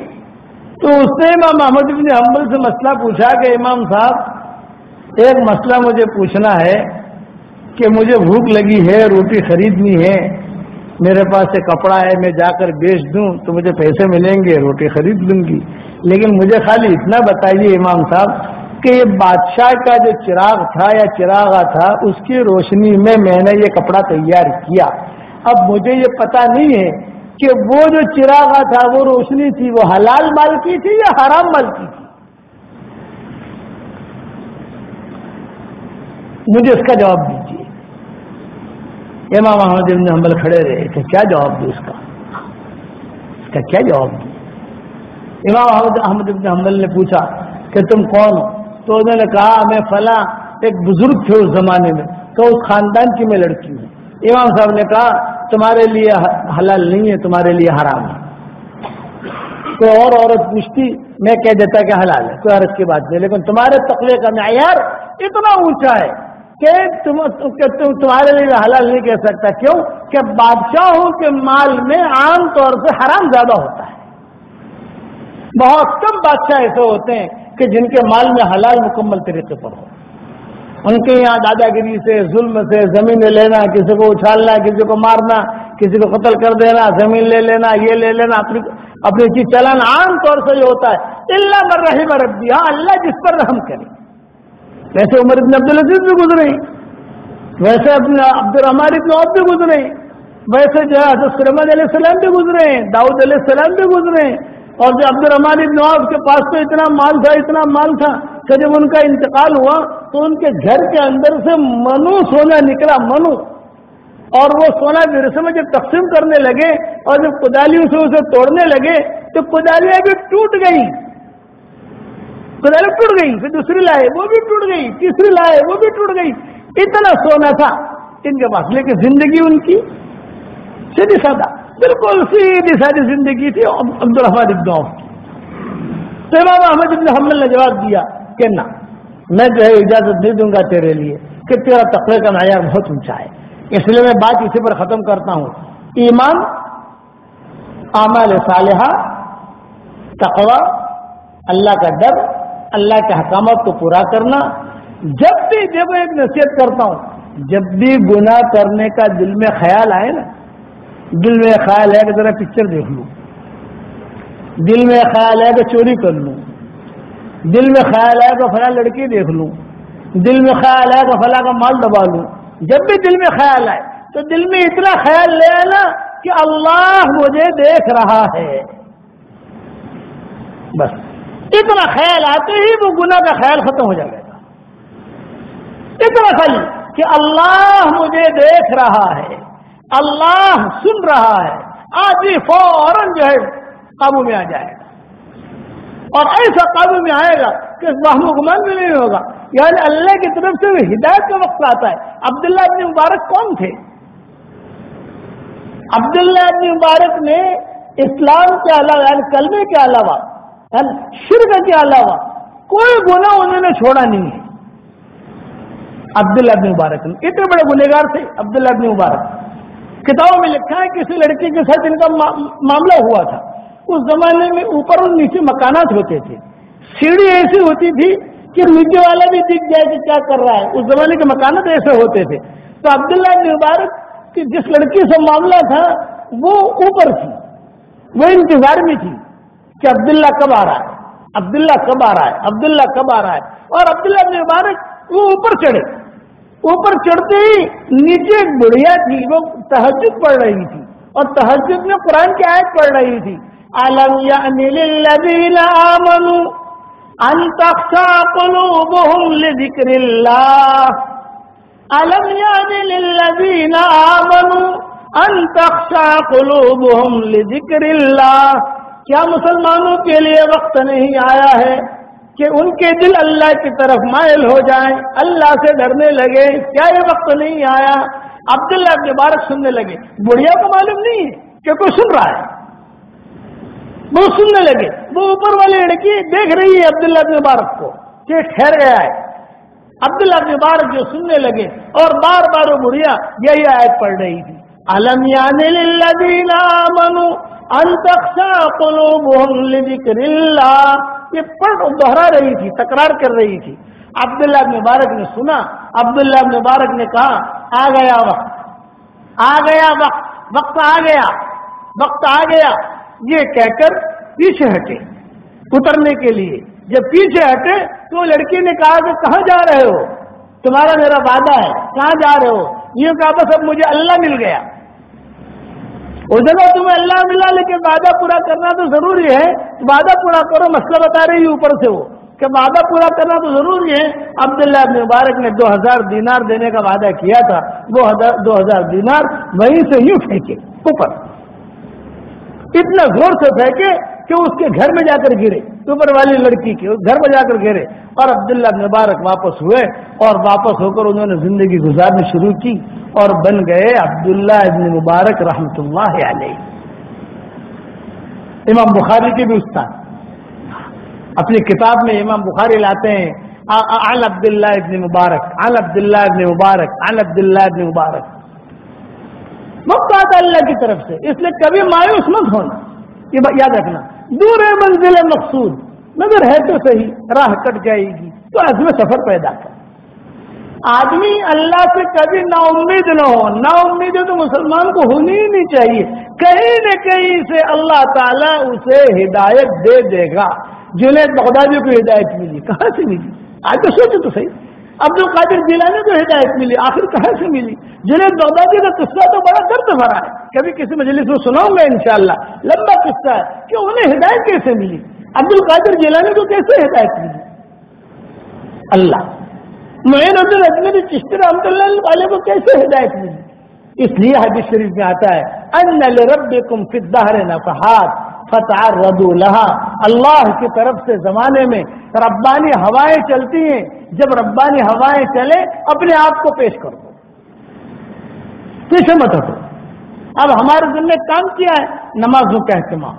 تو اس نے امام محمد بن حمل سے مسئلہ پوچھا کہ امام صاحب، ایک مسئلہ مجھے پوچھنا ہے کہ مجھے بھوک لگی ہے، روٹی خریدنی ہے۔ میرے پاس ایک کپڑا ہے، میں جا کر بیچ دوں تو مجھے پیسے ملیں گے، روٹی خرید لوں گی۔ لیکن مجھے خالی اتنا بتائیے امام صاحب کہ یہ بادشاہ کا جو چراغ تھا یا چراغا تھا، اس کی روشنی میں میں نے یہ کپڑا تیار کیا۔ اب مجھے یہ پتا نہیں ہے کہ وہ جو چراغا تھا، وہ روشنی تھی، وہ حلال مال کی تھی یا حرام مال کی تھی؟ مجھے اس کا جواب دیجیے امام محمد ابن حنبل کھڑے رہے کہ کیا جواب دوں اس کا؟ اس کا کیا جواب دوں امام احمد ابن حنبل نے پوچھا کہ تم کون ہو؟ تو انہوں نے کہا، میں فلاں ایک بزرگ تھے اس زمانے میں، تو اس خاندان کی میں لڑکی ہوں۔ امام صاحب نے کہا، تمہارے لیے حلال نہیں ہے، تمہارے لیے حرام ہے۔ تو اور عورت پوچھتی، میں کہہ دیتا کہ حلال ہے، کوئی عرض کی بات نہیں، لیکن تمہارے تقلے کا معیار اتنا اونچا ہے کہ تم تمہارے لیے حلال نہیں کہہ سکتا۔ کیوں؟ کہ بادشاہوں کے مال میں عام طور سے حرام زیادہ ہوتا ہے۔ بہت کم بادشاہ ایسے ہوتے ہیں کہ جن کے مال میں حلال مکمل طریقے پر ہو۔ ان کے یہاں دادا گیری سے، ظلم سے، زمین لینا، کسی کو اچھالنا، کسی کو مارنا، کسی کو قتل کر دینا، زمین لے لینا، یہ لے لینا، اپنی اپنی چیز چلانا عام طور سے یہ ہوتا ہے۔ اللہ مر رہی مربی ہاں اللہ جس پر رحم کرے۔ ویسے عمر ابن عبد العزیز بھی گزرے ویسے اپنے عبد الرحمان ابن عوف بھی گزرے ویسے جو ہے حضرت سلمان علیہ السلام بھی گزرے داؤد علیہ السلام بھی گزرے اور جو عبد الرحمان ابن عوف کے پاس تو اتنا مال تھا، اتنا مال تھا کہ جب ان کا انتقال ہوا تو ان کے گھر کے اندر سے منو سونا نکلا، منو۔ اور وہ سونا ورثے میں جب تقسیم کرنے لگے اور جب کدالیوں سے اسے توڑنے لگے تو کدالیاں بھی ٹوٹ گئیں۔ گئی ٹوٹ گئی، پھر دوسری لائے، وہ بھی ٹوٹ گئی، تیسری لائے، وہ بھی ٹوٹ گئی۔ اتنا سونا تھا۔ ان کے پاس لیکن زندگی ان کی۔ سیدھی سادہ، بالکل سیدھی سادی زندگی تھی۔ عبد الرحمان ابن عوف کی۔ تو امام احمد ابن حمل نے جواب دیا کہ نہ، میں جو ہے اجازت نہیں دوں گا تیرے لیے کہ تیرا تقرے کا معیار بہت اونچا ہے۔ اس لیے میں بات اسی پر ختم کرتا ہوں۔ ایمان، اعمال صالحہ، تقوی، اللہ کا ڈر اللہ کے حکامات کو پورا کرنا۔ جب بھی جب ایک نصیحت کرتا ہوں، جب بھی گناہ کرنے کا دل میں خیال آئے نا، دل میں خیال ہے کہ ذرا پکچر دیکھ لوں۔ دل میں خیال ہے کہ چوری کر لوں۔ دل میں خیال ہے کہ فلاں لڑکی دیکھ لوں۔ دل میں خیال ہے کہ فلاں کا مال دبا لوں۔ جب بھی دل میں خیال آئے، تو دل میں اتنا خیال لے آنا کہ اللہ مجھے دیکھ رہا ہے۔ بس۔ اتنا خیال آتے ہی وہ گناہ کا خیال ختم ہو جائے گا۔ اتنا خالی کہ اللہ مجھے دیکھ رہا ہے، اللہ سن رہا ہے، آج ہی فوراً جو ہے قابو میں آ جائے گا۔ اور ایسا قابو میں آئے گا کہ وہم گمان بھی نہیں ہوگا۔ یعنی اللہ کی طرف سے ہدایت کا وقت آتا ہے۔ عبداللہ ابن مبارک کون تھے؟ عبداللہ ابن مبارک نے اسلام کے علاوہ یعنی کلمے کے علاوہ شرک کے علاوہ کوئی گناہ انہوں نے چھوڑا نہیں ہے۔ عبداللہ ابن مبارک۔ اتنے بڑے گنےگار تھے عبداللہ ابن مبارک۔ کتابوں میں لکھا ہے کسی لڑکی کے ساتھ ان کا معاملہ ہوا تھا۔ اس زمانے میں اوپر اور نیچے مکانات ہوتے تھے۔ سیڑھی ایسی ہوتی تھی کہ نیچے والا بھی دکھ جائے کہ کیا کر رہا ہے۔ اس زمانے کے مکانات ایسے ہوتے تھے۔ تو عبداللہ ابن مبارک کی جس لڑکی سے معاملہ تھا وہ اوپر تھی، وہ انتظار میں تھی۔ کہ عبداللہ کب آ رہا ہے؟ عبداللہ کب آ رہا ہے؟ عبداللہ کب آ رہا ہے؟ اور عبداللہ ابن مبارک وہ اوپر چڑھے۔ اوپر چڑھتے ہی نیچے ایک بڑھیا تھی، وہ تحجد پڑھ رہی تھی۔ اور تحجد میں قرآن کی آیت پڑھ رہی تھی۔ عالم یا انل آمنوا ان تخشى الم يعن للذين آمنوا ان تخشى قلوبهم لذكر الله کیا مسلمانوں کے لیے وقت نہیں آیا ہے کہ ان کے دل اللہ کی طرف مائل ہو جائیں، اللہ سے ڈرنے لگے، کیا یہ وقت نہیں آیا؟ عبداللہ مبارک سننے لگے، بڑھیا کو معلوم نہیں ہے کہ کوئی سن رہا ہے۔ وہ سننے لگے، وہ اوپر والی لڑکی دیکھ رہی ہے عبداللہ ابن مبارک کو کہ ٹھہر گیا ہے۔ عبداللہ مبارک جو سننے لگے اور بار بار وہ بڑھیا، یہی آیت پڑھ رہی تھی۔ لذکر اللہ یہ پڑھ دوہرا رہی تھی، تکرار کر رہی تھی۔ عبداللہ ابن مبارک نے سنا، عبداللہ ابن مبارک نے کہا، آ گیا وقت، آ گیا وقت وقت آ گیا، وقت آ گیا۔ یہ کہہ کر پیچھے ہٹے۔ اترنے کے لیے جب پیچھے ہٹے تو لڑکی نے کہا کہ کہاں جا رہے ہو؟ تمہارا میرا وعدہ ہے، کہاں جا رہے ہو؟ یہ کہا، بس اب مجھے اللہ مل گیا۔ اس جگہ تمہیں اللہ ملا، لیکن وعدہ پورا کرنا تو ضروری ہے۔ وعدہ پورا کرو، مسئلہ بتا رہی اوپر سے وہ کہ وعدہ پورا کرنا تو ضروری ہے۔ عبداللہ ابن مبارک نے دو ہزار دینار دینے کا وعدہ کیا تھا۔ وہ دو ہزار دینار وہیں سے یوں پھینکے، اوپر۔ اتنا زور سے پھینکے کہ اس کے گھر میں جا کر گرے، اوپر والی لڑکی کے گھر میں جا کر گرے۔ اور عبداللہ مبارک واپس ہوئے اور واپس ہو کر انہوں نے زندگی گزارنی شروع کی اور بن گئے عبداللہ ابن مبارک رحمت اللہ علیہ۔ امام بخاری کے بھی استاد۔ اپنی کتاب میں امام بخاری لاتے ہیں عن عبداللہ ابن مبارک، عن عبداللہ ابن مبارک، عن عبداللہ ابن مبارک۔ وقت آتا اللہ کی طرف سے، اس لیے کبھی مایوس مت ہونا، یہ یاد رکھنا۔ دور منزل مقصود۔ مگر ہے تو صحیح، راہ کٹ جائے گی۔ تو عزم سفر پیدا کر۔ آدمی اللہ سے کبھی نا امید نہ ہو۔ نا امید تو مسلمان کو ہونی ہی نہیں چاہیے۔ کہیں نہ کہیں سے اللہ تعالیٰ اسے ہدایت دے دے گا۔ جنید بغدادی کو ہدایت ملی۔ کہاں سے ملی؟ آج تو سوچو تو صحیح۔ عبد القادر جیلانی کو ہدایت ملی۔ آخر کہاں سے ملی؟ جنید بغدادی کا قصہ تو بڑا درد بھرا ہے۔ کبھی کسی مجلس میں سناؤں گا انشاءاللہ؟ لمبا قصہ ہے۔ کہ انہیں ہدایت کیسے ملی؟ عبد القادر جیلانی کو کیسے ہدایت ملی؟ اللہ۔ معین عبد الجمیر چشتی رحمۃ اللہ والے کو کیسے ہدایت ملی؟ اس لیے حدیث شریف میں آتا ہے، ان لربکم فی الدہر نفحات فتعرضوا لها اللہ کی طرف سے زمانے میں ربانی ہوائیں چلتی ہیں۔ جب ربانی ہوائیں چلے اپنے آپ کو پیش کر دو پیچھے مت ہٹو۔ اب ہمارے دل نے کام کیا ہے نمازوں کا اہتمام۔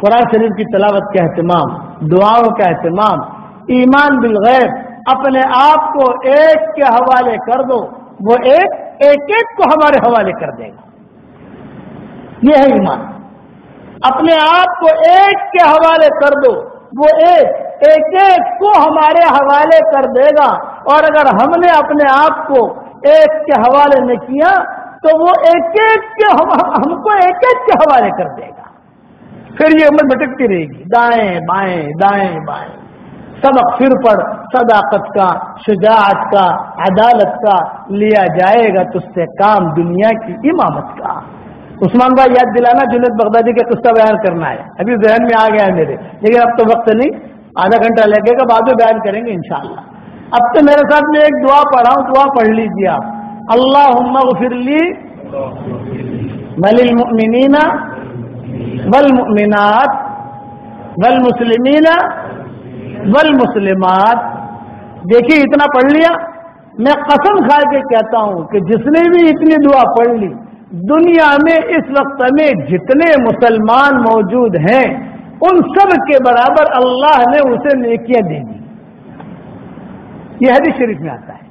قرآن شریف کی تلاوت کا اہتمام، دعاؤں کا اہتمام، ایمان بالغیب، اپنے آپ کو ایک کے حوالے کر دو، وہ ایک ایک ایک کو ہمارے حوالے کر دے گا۔ یہ ہے ایمان۔ اپنے آپ کو ایک کے حوالے کر دو، وہ ایک ایک ایک کو ہمارے حوالے کر دے گا۔ اور اگر ہم نے اپنے آپ کو ایک کے حوالے میں کیا تو وہ ایک ایک کے ہم کو ایک ایک کے حوالے کر دے گا۔ پھر یہ عمر بھٹکتی رہے گی۔ دائیں، بائیں دائیں، بائیں۔ سبق پھر پر صداقت کا، شجاعت کا، عدالت کا لیا جائے گا تو سے کام دنیا کی امامت کا۔ عثمان بھائی یاد دلانا جنید بغدادی کا قصہ بیان کرنا ہے۔ ابھی ذہن میں آ گیا ہے میرے۔ لیکن اب تو وقت نہیں۔ آدھا گھنٹہ لگے گا، بعد میں بیان کریں گے انشاءاللہ۔ اب تو میرے ساتھ میں ایک دعا پڑھا ہوں، دعا پڑھ لیجیے آپ۔ اللہ اغفر لی وللمؤمنین والمؤمنات والمسلمین والمسلمات دیکھیے، اتنا پڑھ لیا۔ میں قسم کھا کے کہتا ہوں کہ جس نے بھی اتنی دعا پڑھ لی، دنیا میں، اس وقت میں جتنے مسلمان موجود ہیں، ان سب کے برابر اللہ نے اسے نیکیاں دے دی۔ یہ حدیث شریف میں آتا ہے۔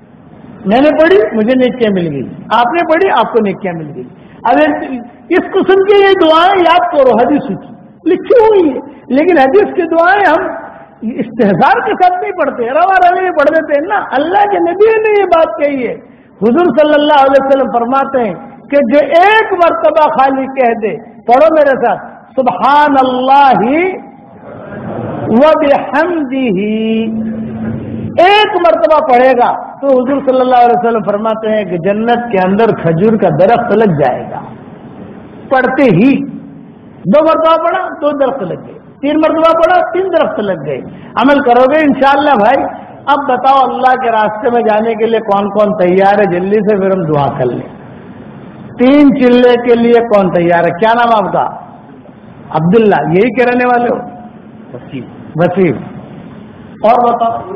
میں نے پڑھی، مجھے نیکیاں مل گئی۔ آپ نے پڑھی، آپ کو نیکیاں مل گئی۔ اگر اس قسم کی یہ دعائیں یاد کرو، حدیث کی۔ لکھی ہوئی ہے لیکن حدیث کی دعائیں ہم استحصار کے ساتھ نہیں پڑھتے، روا روی پڑھ دیتے ہیں۔ نا اللہ کے نبی نے یہ بات کہی ہے۔ حضور صلی اللہ علیہ وسلم فرماتے ہیں کہ جو ایک مرتبہ خالی کہہ دے، پڑھو میرے ساتھ، سبحان اللہ و بحمدہ۔ ایک مرتبہ پڑھے گا تو حضور صلی اللہ علیہ وسلم فرماتے ہیں کہ جنت کے اندر کھجور کا درخت لگ جائے گا۔ پڑھتے ہی دو مرتبہ پڑھا دو درخت لگ گئے۔ تین مرتبہ پڑھا تین درخت لگ گئے۔ عمل کرو گے انشاءاللہ بھائی۔ اب بتاؤ اللہ کے راستے میں جانے کے لیے کون کون تیار ہے؟ جلدی سے پھر ہم دعا کر لیں۔ تین چلے کے لیے کون تیار ہے؟ کیا نام آپ کا؟ عبداللہ یہی کے رہنے والے ہو؟ وسیم۔ اور بتاؤ